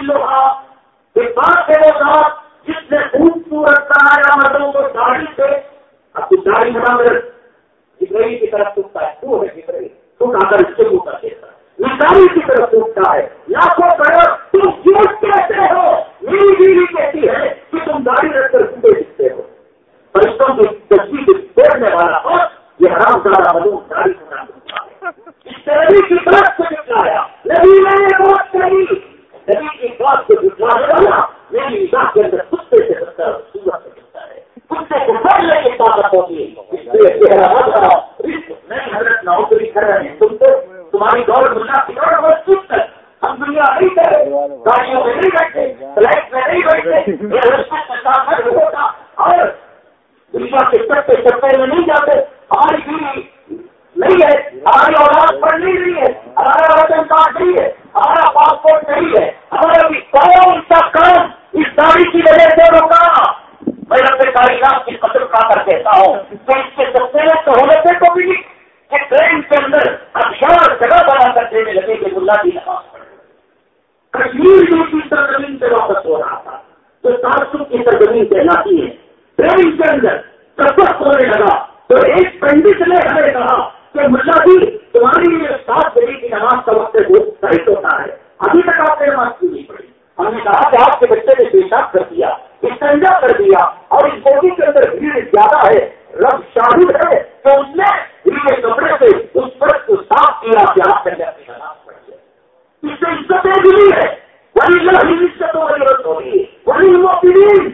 لوہا جس نے خوبصورت بنایا مردوں کو داڑھی سے، اب تو داڑھی ہٹا میرے جبرائیل کی طرف ٹوٹتا ہے۔ تو ہے جبرائیل تو کہاں کر اس کے منہ کی طرف ٹوٹتا ہے۔ لاکھوں کروڑ تم جھوٹ کہتے ہو۔ میری بیوی کہتی ہے کہ تم داڑھی رکھ کر گھومے دکھتے ہو۔ فرشتوں کی تصویر توڑنے والا ہو یہ حرام کرا ملوم داڑھی بنا اس طرح کی طرف سے نکلایا نبی میں نے بہت کہی۔ نہیں تمہاری ہم دنیا نہیں کر رہے گاڑیوں نہیں بیٹھے فلائٹ میں نہیں بیٹھے اور جاتے، ہماری بیوی نہیں ہے۔ ہماری اولاد پڑھ نہیں رہی ہے۔ ہمارا وطن کارڈ نہیں ہے۔ ہمارا پاسپورٹ نہیں ہے۔ ہمارا کون سا کام اس داری کی وجہ سے روکا؟ میں اپنے کاریگر کی قدر کا کر کہتا ہوں کہ اس کے سستے میں سہولتیں تو بھی کہ ٹرین کے اندر ہتھیار جگہ بنا کر دینے لگے کہ ملا کی نماز کشمیر میں کی سرزمین سے واپس ہو رہا تھا۔ تو تارسو کی سرزمین سے لاتی ہے۔ ٹرین کے اندر کثرت ہونے لگا۔ تو ایک پنڈت نے ہمیں کہا کہ ملا جی تمہاری یہ سات بجے کی نماز کا وقت دوست کا ہٹ ہوتا ہے۔ ابھی تک آپ نے نماز کیوں نہیں پڑھی۔ ہم نے کہا کہ آپ کے بچے نے پیشاب کر دیا، استنجا کر دیا اور اس بوٹی کے اندر بھیڑ زیادہ ہے، رب شاہد ہے تو اس نے یہ کپڑے سے اس فرق کو صاف کیا کہ آپ نے نماز پڑھی ہے۔ اس سے عزتیں بھی نہیں ہے۔ وہی اللہ کی عزتوں والی وہی موبائل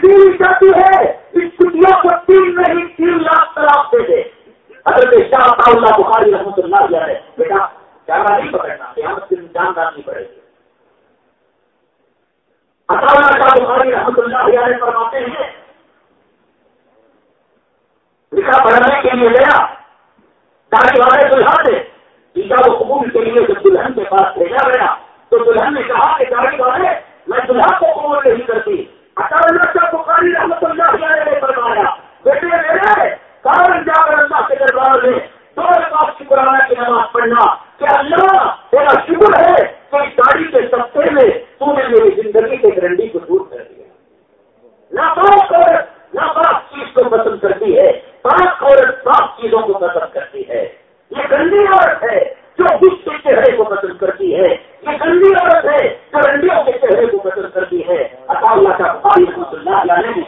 تیری جاتی ہے، اس دنیا کو تین نہیں، تین لاکھ تلاش دے دے۔ اگر شاہ اللہ بخاری رحمت اللہ جائے بیٹا، جانا نہیں پکڑنا قیامت دن جاندار نہیں پڑے گی بخاری رحمت اللہ علیہ فرماتے ہیں، لکھا پڑھنے کے لیے گیا، تاکہ والے دلہا دے ٹیچا کو قبول کے لیے جب دلہن کے پاس بھیجا گیا، تو دلہن نے کہا کہ گاڑی والے، میں دلہا کو قبول نہیں کرتی۔ اٹھارہ اللہ شاہ بخاری رحمت اللہ علیہ نے فرمایا، بیٹے میرے کارن جا کر اللہ کے دربار میں۔ دو رقاب شکرانہ کی نماز پڑھنا کہ اللہ تیرا شکر ہے کہ گاڑی کے سستے میں تو نے میری زندگی کے گرنڈی کو دور کر دیا۔ نہ پاک عورت نہ پاک چیز کو پسند کرتی ہے، پاک عورت پاک چیزوں کو پسند کرتی ہے۔ یہ گندی عورت ہے جو اس کے چہرے کو پسند کرتی ہے۔ یہ گندی عورت ہے جو رنڈیوں کے چہرے کو پسند کرتی ہے۔ اللہ کا اللہ نے یعنی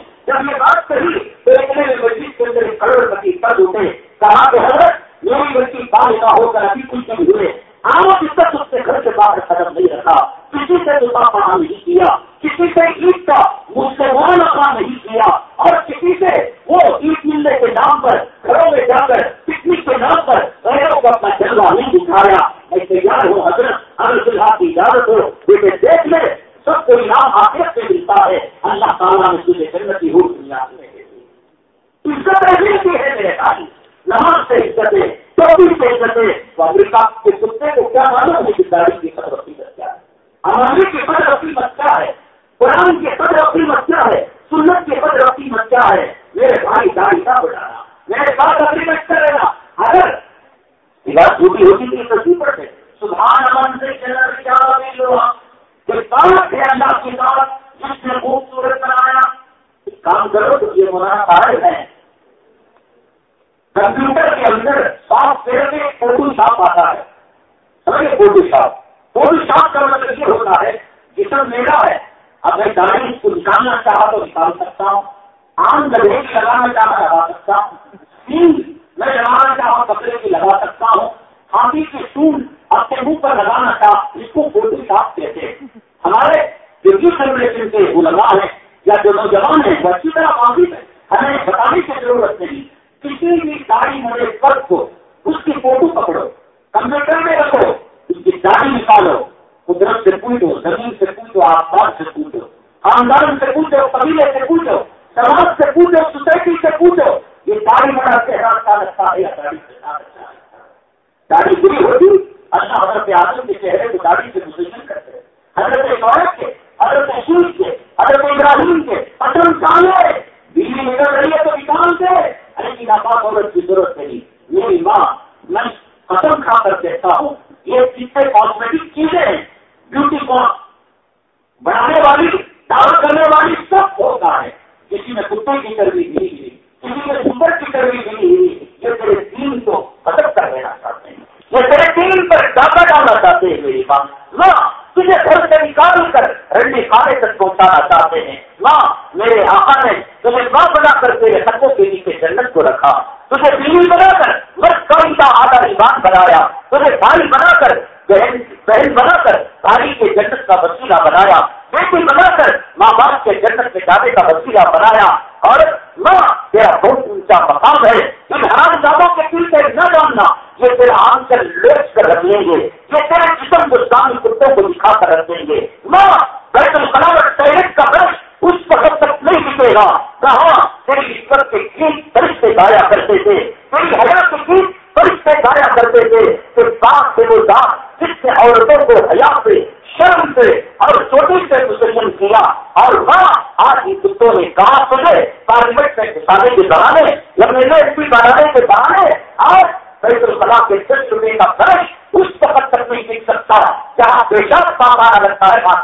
کے جنت میں جانے کا وسیلہ بنایا اور ماں تیرا بہت اونچا مقام ہے ان حرام زادوں کے پیچھے نہ جاننا یہ تیرا آم کر لوٹ کر رکھ لیں گے یہ تیرے جسم کو سامنے کتوں کو دکھا کر رکھ دیں گے ماں بیت الخلاوت ٹیلٹ کا برش اس وقت تک نہیں دکھے گا کہاں تیری عزت کے گیت فرشتے گایا کرتے تھے تیری حیات کے گیت فرشتے گایا کرتے تھے کہ باپ سے وہ دانت جس نے عورتوں کو حیا سے شرم سے اور چھوٹی سے مسلم کیا اور وہاں آج کی کتوں نے کہا تجھے پارلیمنٹ میں کسانے کے بہانے یا میرے پی بنانے کے بہانے آج بیت الخلا کے چل چکے کا فرش اس وقت تک نہیں دکھ سکتا، جہاں بے شک پاپانا لگتا ہے وہاں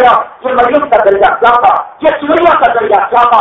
فرمایا یہ مریم کا دریا کیا تھا یہ سوریا کا دریا کیا تھا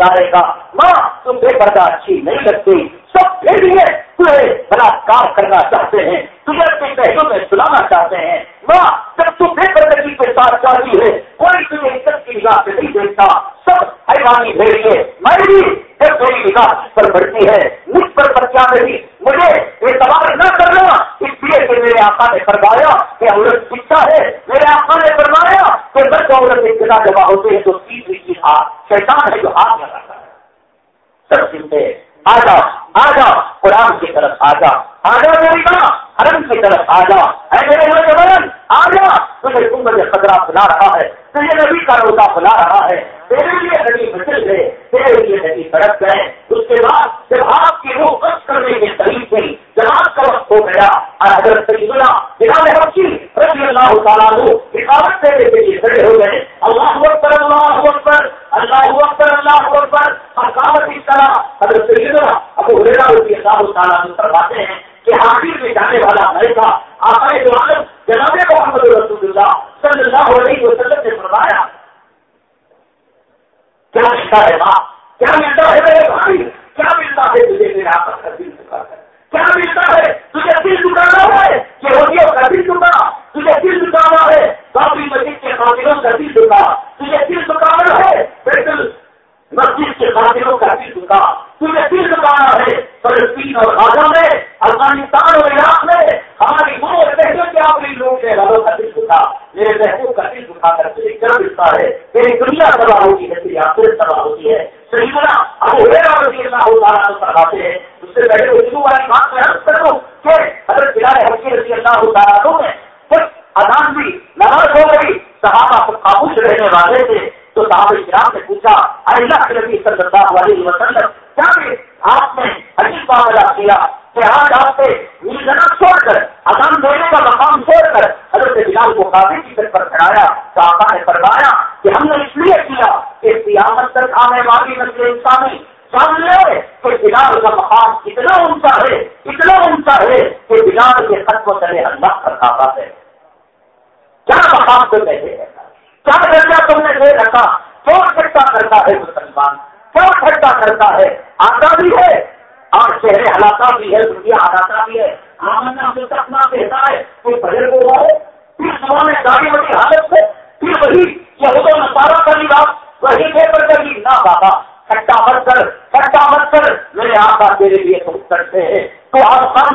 گزارے گا۔ ماں، تم بے پردہ اچھی نہیں لگتی سب پھر لیے تجھے بلاکار کرنا چاہتے ہیں۔ تمہیں اپنے پہلو میں سلانا چاہتے ہیں۔ ماں، جب تم بے پردگی کے ساتھ چاہتی ہے کوئی تمہیں عزت کی نگاہ سے نہیں دیکھتا سب حیوانی بھیڑیے۔ میں بھی جب میری نگاہ پر بڑھتی ہے، مجھ پر بچہ نہیں۔ مجھے یہ سوال نہ کرنا۔ اس لیے کہ میرے آقا نے فرمایا کہ عورت سیکھتا ہے۔ میرے آقا نے فرمایا کہ مرد عورت ابتدا جمع ہوتے ہیں تو تیسری کی ہاتھ۔ شیطان آ جا آ جا قرآن کی طرف آ جا آ جا میری ماں حرم کی طرف آ جا اے میرے نوجوان آ جا تجھے تم مجھے خطرہ سنا رہا۔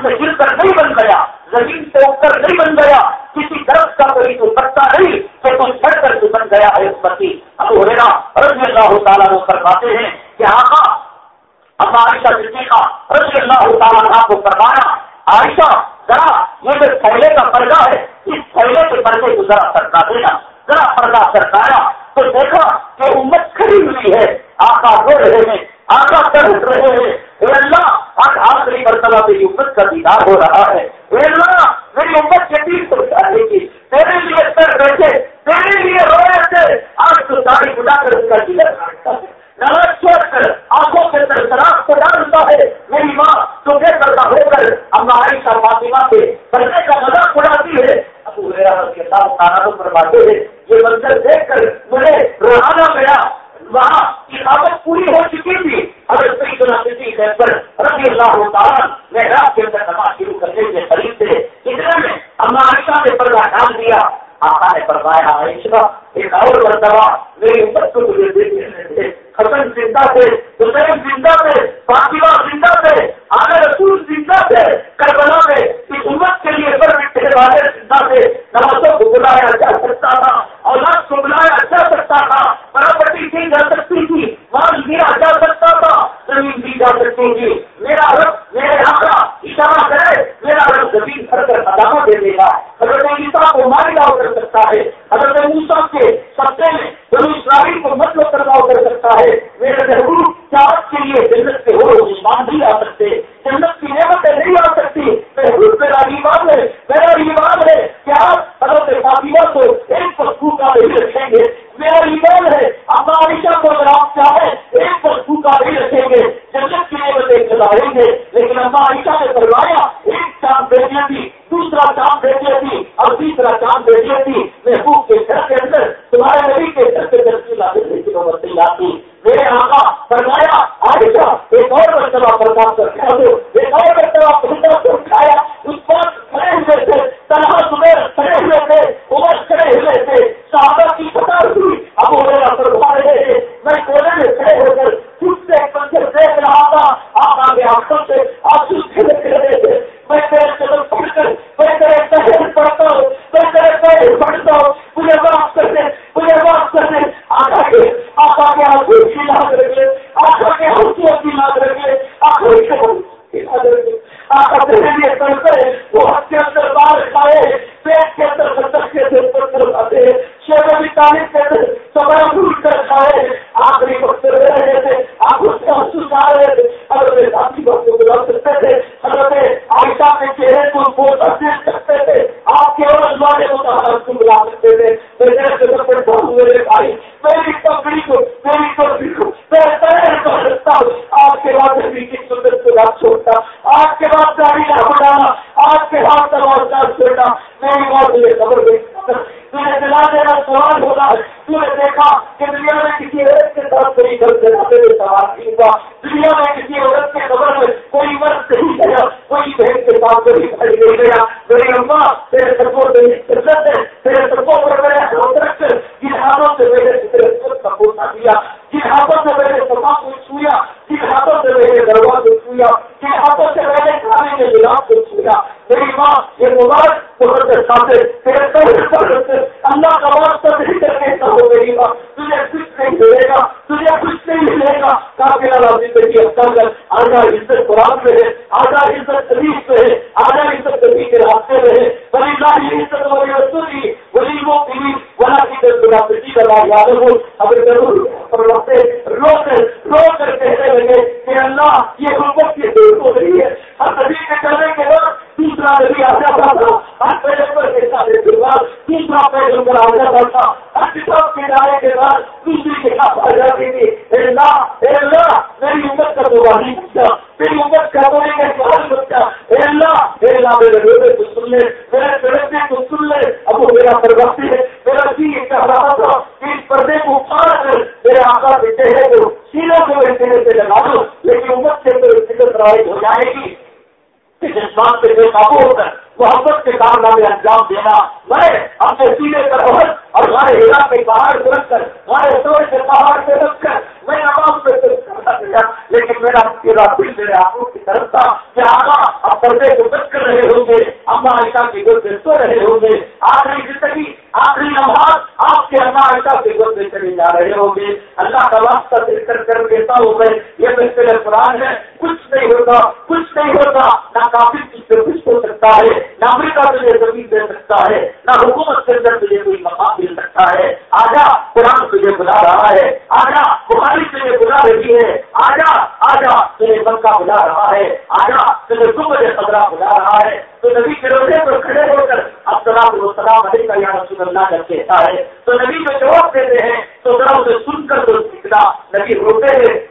سے گر کر نہیں بن گیا، زمین سے اوپر نہیں بن گیا، کسی درخت کا کوئی تو پتا نہیں تو تم چڑھ کر تو بن گیا ہے اس پتی۔ اب ابو ہریرا رضی اللہ تعالیٰ وہ فرماتے ہیں کہ آقا، اب عائشہ جتنے کا رضی اللہ تعالیٰ نے کو فرمانا عائشہ، ذرا یہ جو پہلے کا پردہ ہے، اس پہلے کے پردے کو ذرا سرکا دینا۔ ذرا پردہ سرکایا تو دیکھا کہ امت کھڑی ہوئی ہے۔ آقا رو رہے ہیں، آقا کر رہے ہیں۔ اے اللہ، آج آخری مرتبہ میری امت کا دیدار ہو رہا ہے۔ اے اللہ، میری امت کے دل کو بچانے کی۔ تیرے لیے سر بیٹھے، تیرے لیے رو رہے تھے۔ آج تو ساری بلا کر اس کا جگر کاٹتا ہے۔ نمک چھوڑ کر آنکھوں کے اندر شراب کو ڈالتا ہے۔ میری ماں تو بے پردہ ہو کر اللہ عائشہ، فاطمہ کے پردے کا مذاق اڑاتی ہے۔ ابو کے ساتھ تارا فرماتے ہیں، یہ منظر دیکھ کر مجھے روحانہ گیا وہاں کتابت پوری ہو چکی تھی۔ اگر صحیح طرح سے پر رضی اللہ تعالیٰ میں رات کے اندر نماز شروع کرنے کے قریب تھے۔ اتنے میں اما عائشہ نے پردہ ڈال دیا۔ آقا نے فرمایا، عائشہ ایک اور مرتبہ میری امت کو مجھے دیکھنے حسن زندہ تھے، حسین زندہ تھے، فاطمہ زندہ تھے آگے رسول زندہ تھے، کربلا میں اس امت کے لیے والے زندہ تھے۔ نمازوں کو بلایا جا سکتا تھا، اولاد کو بلایا جا سکتا تھا، پراپرٹی کی جا سکتی تھی، مال دیا جا سکتا تھا، زمین دی جا سکتی تھی۔ میرا رب، میرے آقا، اشارہ کرے، میرا رب زمین بھر کر ادامہ دے دے گا، حضرت عیسیٰ کو ماری لاؤ کر سکتا ہے، حضرت موسیٰ کے سبقے میں بنو اسرائیل کو مطلب کرواؤ کر سکتا ہے۔ میرے محبوب چار کے لیے جنت کے ہو ایمان نہیں آ سکتے؟ جنت کی نعمتیں نہیں آ سکتی۔ محبوب، میرا ایمان ہے، میرا ایمان ہے کہ آپ حضرت فاطمہ کو ایک وقت کا نہیں رکھیں گے۔ میرا ایمان ہے اب عائشہ کو اگر آپ چاہیں، ایک وقت کا نہیں رکھیں گے، جنت کی نعمتیں کھلائیں گے۔ لیکن اما عائشہ نے کروایا ایک چاند بیٹیاں تھی، دوسرا چاند بیٹیاں تھی اور تیسرا چاند بیٹیاں تھی۔ محبوب کے گھر کے اندر تمہارے نبی کے گھر کے گھر کی لاتے کی وہ تیار تھی میرے آقا فرمایا، عائشہ، ایک اور مرتبہ پردہ کر دو ایک اور مرتبہ پردہ کو اٹھایا اس پر کھڑے ہوئے تھے، طلحہ زبیر کھڑے ہوئے تھے، عمر کھڑے ہوئے تھے، صحابہ کی پتہ ہوئی اب وہ میرا فرما رہے تھے، میں کونے میں کھڑے ہو کر خود سے ایک منظر دیکھ رہا تھا، آپ آگے آنکھوں سے آپ اس کھڑے رہے تھے۔ میں قدم پڑھ کر، میں پڑھتا ہوں، میں پڑھتا ہوں۔ مجھے معاف کر دے، مجھے معاف کر دے۔ کے آنکھوں کی یاد آنکھوں کی یاد لیے کرتے وہ کے اندر کھائے، پیٹ کے اندر ختم کے پر کرواتے بھی تعلیم کے اندر سبا بھول کر کھائے آخری وقت رہ رہے تھے آپ اس سے محسوس آ رہے تھے اگر ساتھی وقت کو بلا سکتے تھے حضرت عائشہ کے چہرے کو بہت اچھے سکتے تھے آپ کیول والے کو کو بلا سکتے تھے میرے جگہ پر بہت میرے بھائی میری کمپنی کو میری کمپنی کو میں تیار کر سکتا ہوں آپ کے بعد نبی کی سندر کو رات چھوڑتا آپ کے بعد گاڑی نہ بڑھانا آپ کے ہاتھ دروازہ چھوڑنا میری بات مجھے خبر نہیں تمہیں دلا دینا سوال ہوگا تم نے دیکھا کہ دنیا میں کسی عورت کے ساتھ کوئی گھر سے ہوئے سوال نہیں ہوا دنیا میں کسی عورت کے خبر میں کوئی مرد نہیں گیا کوئی بہن کے ساتھ کوئی کھڑی نہیں گیا میری اما تیرے سبوں سے عزت ہے تیرے سبوں پر میرے ہاتھ رکھ کر جن ہاتھوں سے میرے عزت کا پوچھا دیا جن ہاتھوں سے میرے سبا کو چھویا جن ہاتھوں سے میرے دروا کو چھویا جن ہاتھوں سے میرے کھانے کے گلاس کو چھویا میری ماں یہ مبارک بہت ساتھ تیرے اللہ کا واسطہ نہیں کرنے کا ہو میری ماں تجھے کچھ نہیں ملے گا تجھے کچھ نہیں ملے گا کافی اللہ زندگی اچھا کر آگا عزت قرآن میں ہے آگا عزت حدیث میں ہے آگا عزت نبی کے راستے میں ہے ولی اللہ عزت ولی رسولی ولی وہ پیلی ولا کی در بنا پتی کا السلام علیکم یا رسول اللہ کہتا ہے تو نبی کو جواب دیتے ہیں تو ذرا اسے سن کر تو سیکھنا نبی روتے ہیں۔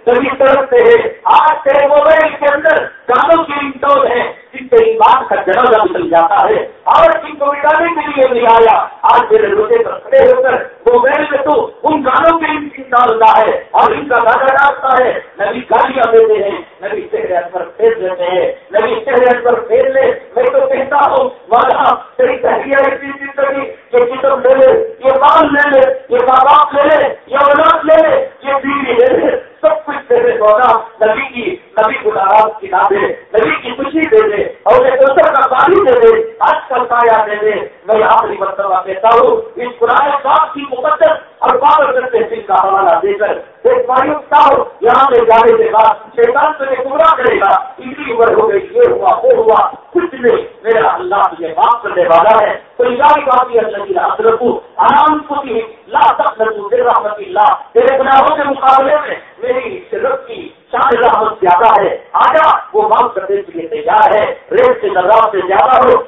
trabajo.